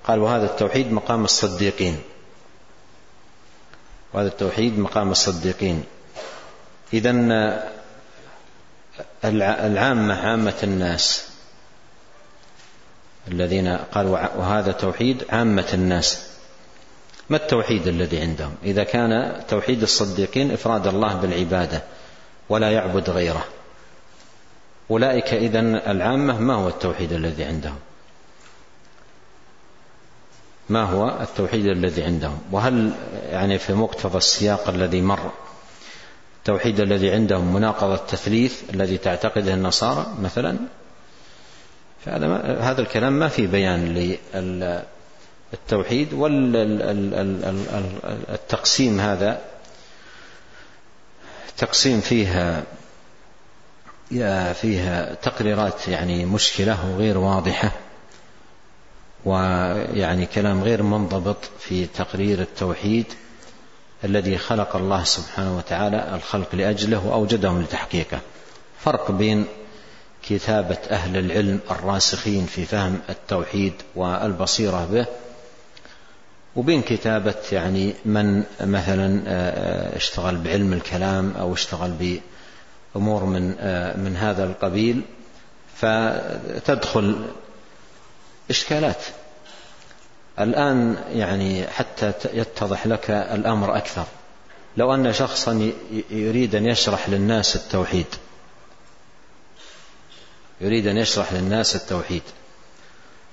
Speaker 1: قال وهذا التوحيد مقام الصديقين. وهذا التوحيد مقام الصديقين. إذا العامة عامة الناس الذين قال وهذا توحيد عامة الناس. ما التوحيد الذي عندهم؟ إذا كان توحيد الصديقين إفراد الله بالعبادة ولا يعبد غيره. أولئك إذا العامة ما هو التوحيد الذي عندهم؟ ما هو التوحيد الذي عندهم؟ وهل يعني في مقتضى السياق الذي مر التوحيد الذي عندهم مناقضة التثليث الذي تعتقده النصارى مثلا. فهذا هذا الكلام ما في بيان للتوحيد والتقسيم هذا. تقسيم فيها فيها تقريرات يعني مشكلة وغير واضحة ويعني كلام غير منضبط في تقرير التوحيد. الذي خلق الله سبحانه وتعالى الخلق لأجله واوجدهم لتحقيقه فرق بين كتابة أهل العلم الراسخين في فهم التوحيد والبصيرة به وبين كتابة يعني من مثلا اشتغل بعلم الكلام أو اشتغل بأمور من من هذا القبيل فتدخل إشكالات. الآن يعني حتى يتضح لك الأمر أكثر. لو أن شخصا يريد أن يشرح للناس التوحيد. يريد أن يشرح للناس التوحيد.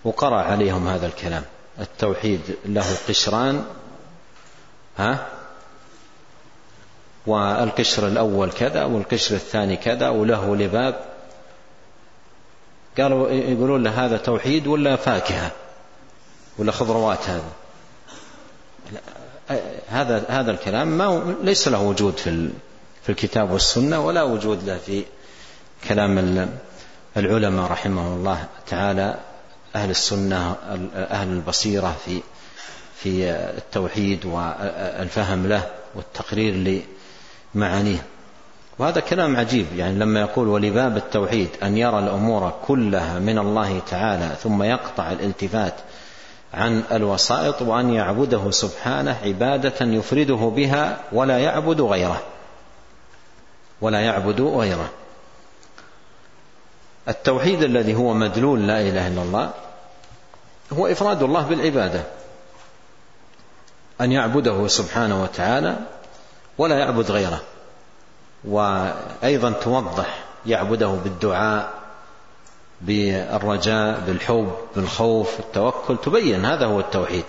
Speaker 1: وقرأ عليهم هذا الكلام. التوحيد له قشران ها؟ والقشر الأول كذا والقشر الثاني كذا وله لباب. قالوا يقولون له هذا توحيد ولا فاكهة؟ ولا خضروات هذا؟ هذا هذا الكلام ما ليس له وجود في في الكتاب والسنة ولا وجود له في كلام العلماء رحمهم الله تعالى أهل السنة أهل البصيرة في في التوحيد والفهم له والتقرير لمعانيه. وهذا كلام عجيب يعني لما يقول ولباب التوحيد أن يرى الأمور كلها من الله تعالى ثم يقطع الالتفات عن الوسائط وأن يعبده سبحانه عبادة يفرده بها ولا يعبد غيره. ولا يعبد غيره. التوحيد الذي هو مدلول لا إله إلا الله هو إفراد الله بالعبادة. أن يعبده سبحانه وتعالى ولا يعبد غيره. وأيضا توضح يعبده بالدعاء بالرجاء بالحب بالخوف التوكل تبين هذا هو التوحيد.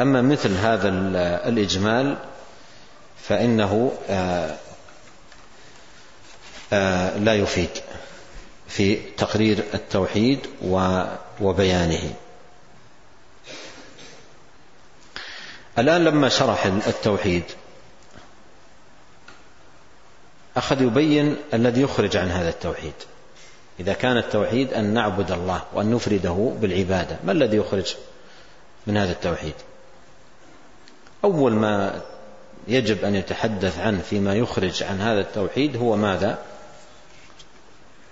Speaker 1: أما مثل هذا الإجمال فإنه آه، آه، لا يفيد في تقرير التوحيد وبيانه. الآن لما شرح التوحيد أخذ يبين الذي يخرج عن هذا التوحيد. إذا كان التوحيد أن نعبد الله وأن نفرده بالعبادة. ما الذي يخرج من هذا التوحيد؟ أول ما يجب أن يتحدث عنه فيما يخرج عن هذا التوحيد هو ماذا؟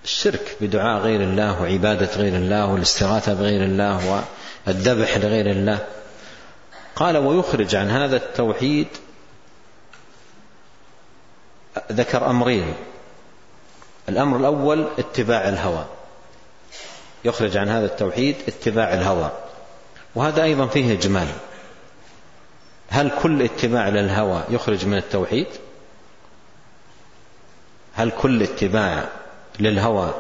Speaker 1: الشرك بدعاء غير الله وعبادة غير الله والاستغاثة بغير الله والذبح لغير الله. قال ويخرج عن هذا التوحيد ذكر أمرين. الأمر الأول اتباع الهوى. يخرج عن هذا التوحيد اتباع الهوى. وهذا أيضا فيه إجمال. هل كل اتباع للهوى يخرج من التوحيد؟ هل كل اتباع للهوى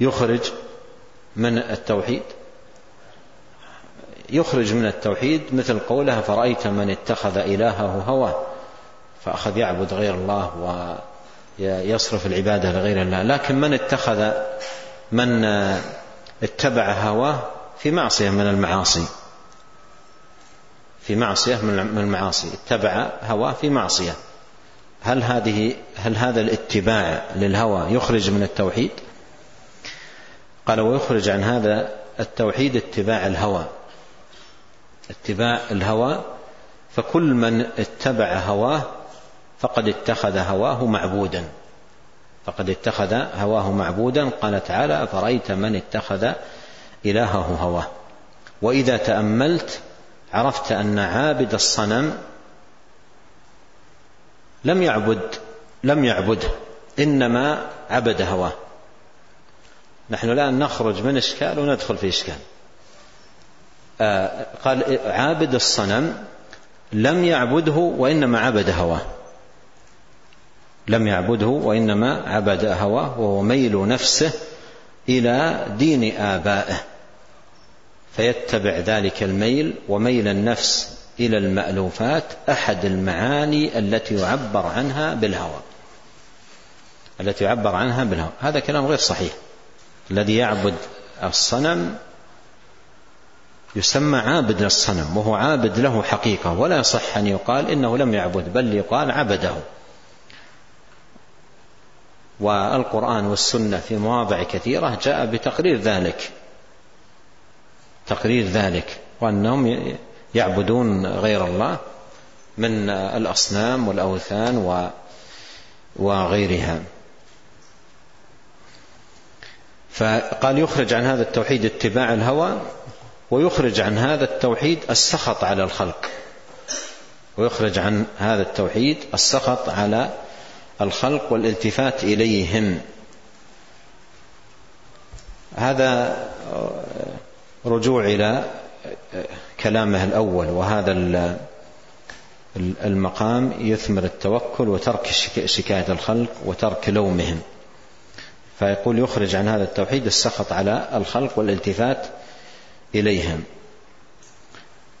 Speaker 1: يخرج من التوحيد؟ يخرج من التوحيد مثل قوله فرأيت من اتخذ إلهه هواه فأخذ يعبد غير الله ويصرف العبادة لغير الله. لكن من اتخذ من اتبع هواه في معصية من المعاصي. في معصية من المعاصي. اتبع هواه في معصية. هل هذه هل هذا الاتباع للهوى يخرج من التوحيد؟ قال ويخرج عن هذا التوحيد اتباع الهوى. اتباع الهوى فكل من اتبع هواه فقد اتخذ هواه معبودا. فقد اتخذ هواه معبودا. قال تعالى أفرأيت من اتخذ إلهه هواه؟ وإذا تأملت عرفت أن عابد الصنم لم يعبد لم يعبده إنما عبد هواه. نحن الآن نخرج من إشكال وندخل في إشكال. آه قال عابد الصنم لم يعبده وإنما عبد هواه. لم يعبده وإنما عبد هواه وهو ميل نفسه إلى دين آبائه. فيتبع ذلك الميل وميل النفس إلى المألوفات أحد المعاني التي يعبر عنها بالهوى. التي يعبر عنها بالهوى. هذا كلام غير صحيح. الذي يعبد الصنم يسمى عابد للصنم وهو عابد له حقيقة ولا يصح أن يقال إنه لم يعبد بل يقال عبده. والقرآن والسنة في مواضع كثيرة جاء بتقرير ذلك. تقرير ذلك. وأنهم يعبدون غير الله من الأصنام والأوثان وغيرها. فقال يخرج عن هذا التوحيد اتباع الهوى ويخرج عن هذا التوحيد السخط على الخلق. ويخرج عن هذا التوحيد السخط على الخلق والالتفات إليهم. هذا رجوع إلى كلامه الأول وهذا المقام يثمر التوكل وترك شكاية الخلق وترك لومهم. فيقول يخرج عن هذا التوحيد السخط على الخلق والالتفات إليهم.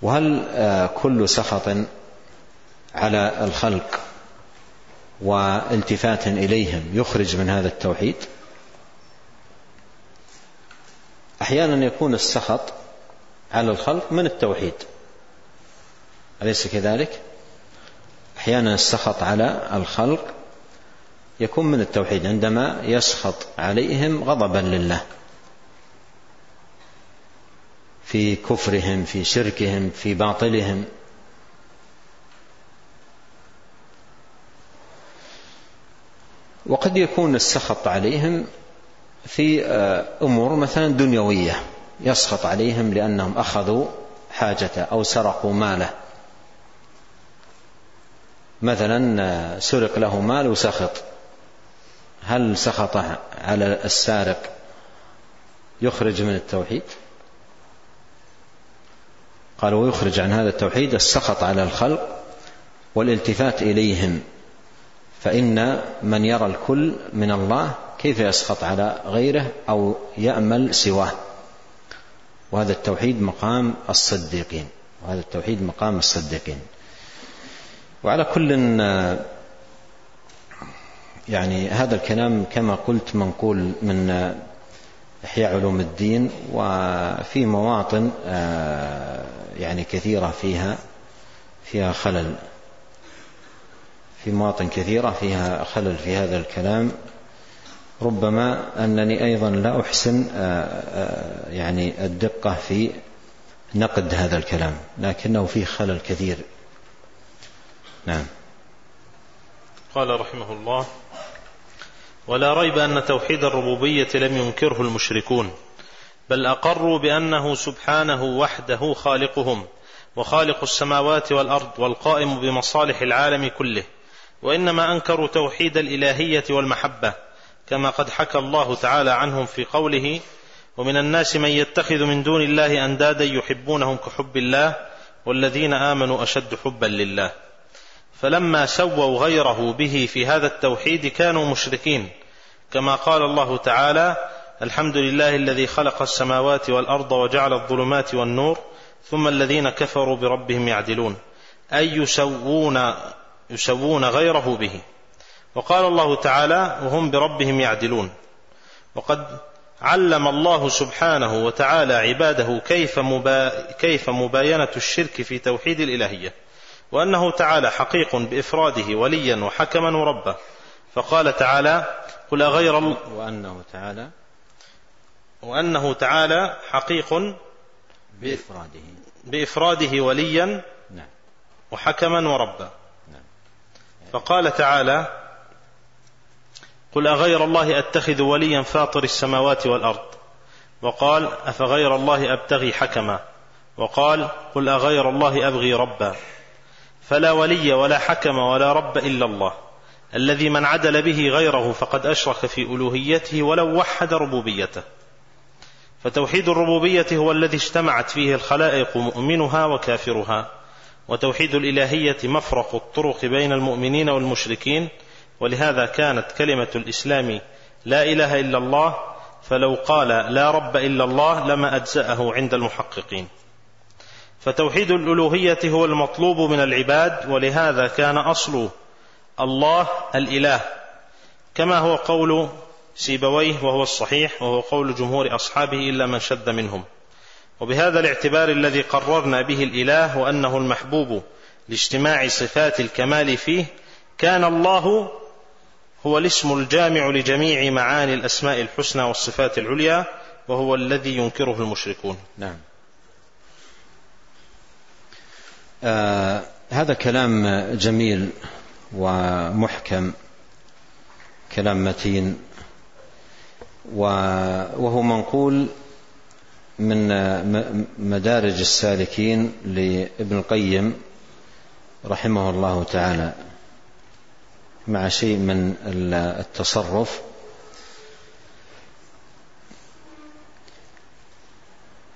Speaker 1: وهل كل سخط على الخلق والتفات إليهم يخرج من هذا التوحيد. أحيانا يكون السخط على الخلق من التوحيد. أليس كذلك؟ أحيانا السخط على الخلق يكون من التوحيد عندما يسخط عليهم غضبا لله. في كفرهم في شركهم في باطلهم. وقد يكون السخط عليهم في أمور مثلا دنيوية يسخط عليهم لأنهم أخذوا حاجته أو سرقوا ماله. مثلا سرق له مال وسخط. هل سخط على السارق يخرج من التوحيد؟ قال ويخرج عن هذا التوحيد السخط على الخلق والالتفات إليهم. فإن من يرى الكل من الله كيف يسخط على غيره أو يأمل سواه؟ وهذا التوحيد مقام الصديقين. وهذا التوحيد مقام الصديقين. وعلى كل يعني هذا الكلام كما قلت منقول من إحياء علوم الدين وفي مواطن يعني كثيرة فيها فيها خلل. في مواطن كثيرة فيها خلل في هذا الكلام ربما أنني أيضا لا أحسن يعني الدقة في نقد هذا الكلام لكنه فيه خلل كثير. نعم.
Speaker 2: قال رحمه الله ولا ريب أن توحيد الربوبية لم ينكره المشركون بل أقروا بأنه سبحانه وحده خالقهم وخالق السماوات والأرض والقائم بمصالح العالم كله وإنما انكروا توحيد الإلهية والمحبة كما قد حكى الله تعالى عنهم في قوله ومن الناس من يتخذ من دون الله أندادا يحبونهم كحب الله والذين آمنوا أشد حبا لله. فلما سووا غيره به في هذا التوحيد كانوا مشركين كما قال الله تعالى الحمد لله الذي خلق السماوات والأرض وجعل الظلمات والنور ثم الذين كفروا بربهم يعدلون. أي يسوون يسوون غيره به. وقال الله تعالى وهم بربهم يعدلون وقد علم الله سبحانه وتعالى عباده كيف, مبا كيف مباينة الشرك في توحيد الإلهية. وأنه تعالى حقيق بإفراده وليا وحكما وربا. فقال تعالى قل غير الله
Speaker 1: وأنه تعالى
Speaker 2: وأنه تعالى حقيق
Speaker 1: بإفراده.
Speaker 2: بإفراده وليا
Speaker 1: نعم.
Speaker 2: وحكما وربا. فقال تعالى قل أغير الله أتخذ وليا فاطر السماوات والأرض؟ وقال أفغير الله أبتغي حكما؟ وقال قل أغير الله أبغي ربا؟ فلا ولي ولا حكم ولا رب إلا الله. الذي من عدل به غيره فقد أشرك في ألوهيته ولو وحد ربوبيته. فتوحيد الربوبية هو الذي اجتمعت فيه الخلائق مؤمنها وكافرها. وتوحيد الإلهية مفرق الطرق بين المؤمنين والمشركين ولهذا كانت كلمة الإسلام لا إله إلا الله فلو قال لا رب إلا الله لما أجزأه عند المحققين. فتوحيد الألوهية هو المطلوب من العباد ولهذا كان أصل الله الإله. كما هو قول سيبويه وهو الصحيح وهو قول جمهور أصحابه إلا من شد منهم. وبهذا الاعتبار الذي قررنا به الإله وأنه المحبوب لاجتماع صفات الكمال فيه كان الله هو الاسم الجامع لجميع معاني الأسماء الحسنى والصفات العليا وهو الذي ينكره المشركون.
Speaker 1: نعم. آه هذا كلام جميل ومحكم كلام متين وهو منقول من مدارج السالكين لابن القيم رحمه الله تعالى مع شيء من التصرف.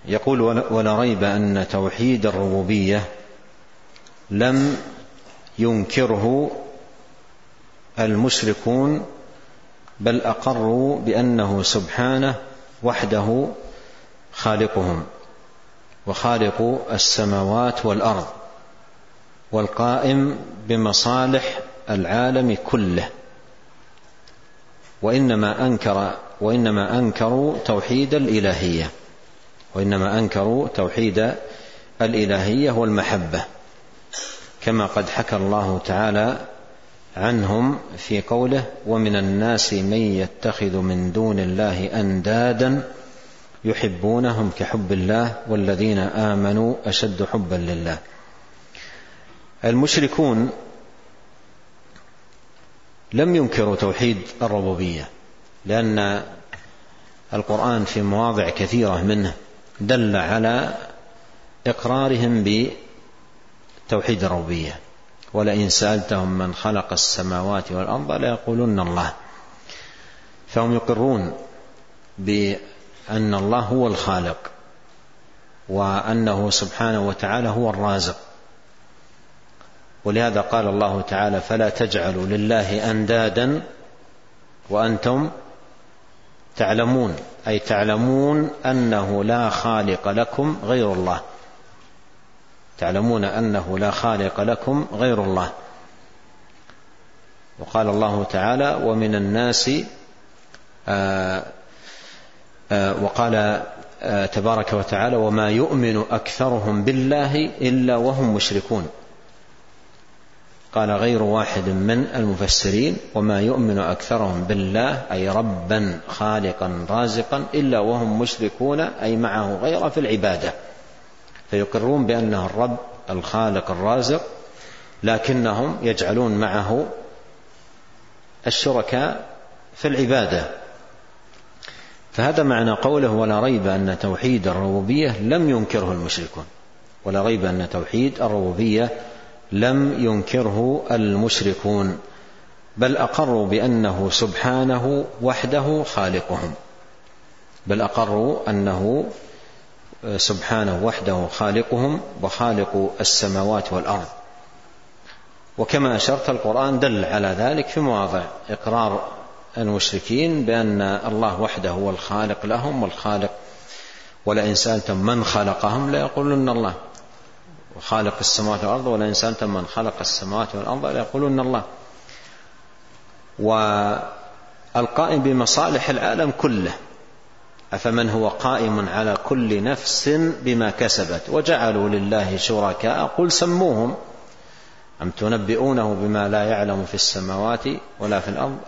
Speaker 1: يقول ولا ريب أن توحيد الربوبية لم ينكره المشركون بل أقروا بأنه سبحانه وحده خالقهم وخالق السماوات والأرض والقائم بمصالح العالم كله. وإنما أنكر وإنما أنكروا توحيد الإلهية. وإنما أنكروا توحيد الإلهية والمحبة كما قد حكى الله تعالى عنهم في قوله ومن الناس من يتخذ من دون الله أندادا يحبونهم كحب الله والذين آمنوا أشد حبا لله. المشركون لم ينكروا توحيد الربوبية لأن القرآن في مواضع كثيرة منه دل على إقرارهم بتوحيد الربوبية. ولئن سألتهم من خلق السماوات والأرض ليقولن الله. فهم يقرون بان الله هو الخالق وأنه سبحانه وتعالى هو الرازق. ولهذا قال الله تعالى فلا تجعلوا لله أندادا وأنتم تعلمون. أي تعلمون أنه لا خالق لكم غير الله. تعلمون أنه لا خالق لكم غير الله. وقال الله تعالى ومن الناس آآ وقال تبارك وتعالى وما يؤمن أكثرهم بالله إلا وهم مشركون قال غير واحد من المفسرين وما يؤمن أكثرهم بالله أي ربا خالقا رازقا إلا وهم مشركون أي معه غيره في العبادة فيقرون بأنه الرب الخالق الرازق لكنهم يجعلون معه الشركاء في العبادة. فهذا معنى قوله ولا ريب أن توحيد الربوبية لم ينكره المشركون. ولا ريب أن توحيد الربوبية لم ينكره المشركون. بل اقروا بأنه سبحانه وحده خالقهم. بل اقروا أنه سبحانه وحده خالقهم وخالق السماوات والأرض. وكما أشرت القرآن دل على ذلك في مواضع. إقرار المشركين بأن الله وحده هو الخالق لهم والخالق ولئن سألتم من خلقهم ليقولن الله. وخالق السماوات والأرض ولئن سألتم من خلق السماوات والأرض ليقولن الله. والقائم بمصالح العالم كله أفمن هو قائم على كل نفس بما كسبت؟ وجعلوا لله شركاء قل سموهم. أم تنبئونه بما لا يعلم في السماوات ولا في الأرض؟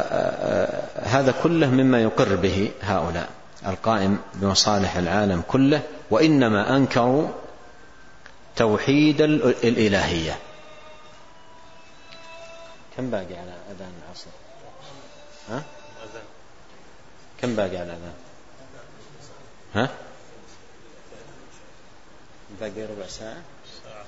Speaker 1: فهذا كله مما يقر به هؤلاء. القائم بمصالح العالم كله وإنما أنكروا توحيد الإلهية. كم باقي على أذان العصر؟ ها؟ كم باقي على الأذان ها؟ باقي ربع ساعة آه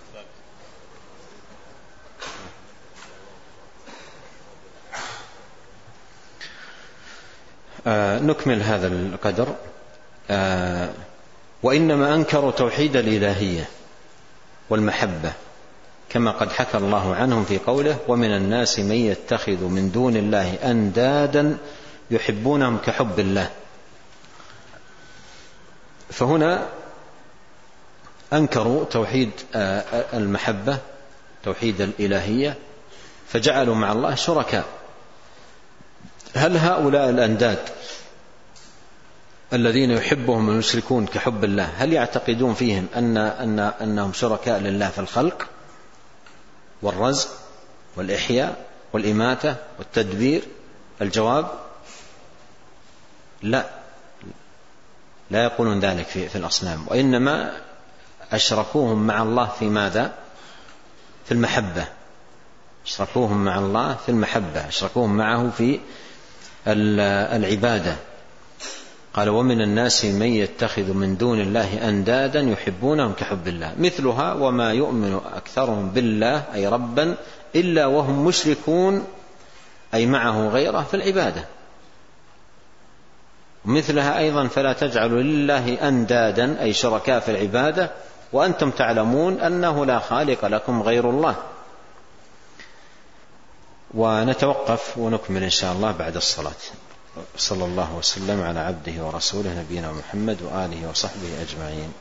Speaker 1: نكمل هذا القدر. آه وإنما أنكروا توحيد الإلهية والمحبة كما قد حكى الله عنهم في قوله ومن الناس من يتخذ من دون الله أندادا يحبونهم كحب الله. فهنا أنكروا توحيد المحبة توحيد الإلهية فجعلوا مع الله شركاء. هل هؤلاء الأنداد الذين يحبهم المشركون كحب الله هل يعتقدون فيهم ان ان أنهم شركاء لله في الخلق والرزق والإحياء والإماتة والتدبير؟ الجواب؟ لا. لا يقولون ذلك في, في الأصنام وإنما أشركوهم مع الله في ماذا؟ في المحبة. أشركوهم مع الله في المحبة أشركوهم معه في العبادة. قال ومن الناس من يتخذ من دون الله أندادا يحبونهم كحب الله مثلها وما يؤمن أكثرهم بالله أي ربا إلا وهم مشركون أي معه غيره في العبادة. مثلها أيضا فلا تجعلوا لله أندادا أي شركاء في العبادة وأنتم تعلمون أنه لا خالق لكم غير الله. ونتوقف ونكمل إن شاء الله بعد الصلاة. صلى الله وسلم على عبده ورسوله نبينا محمد وآله وصحبه أجمعين.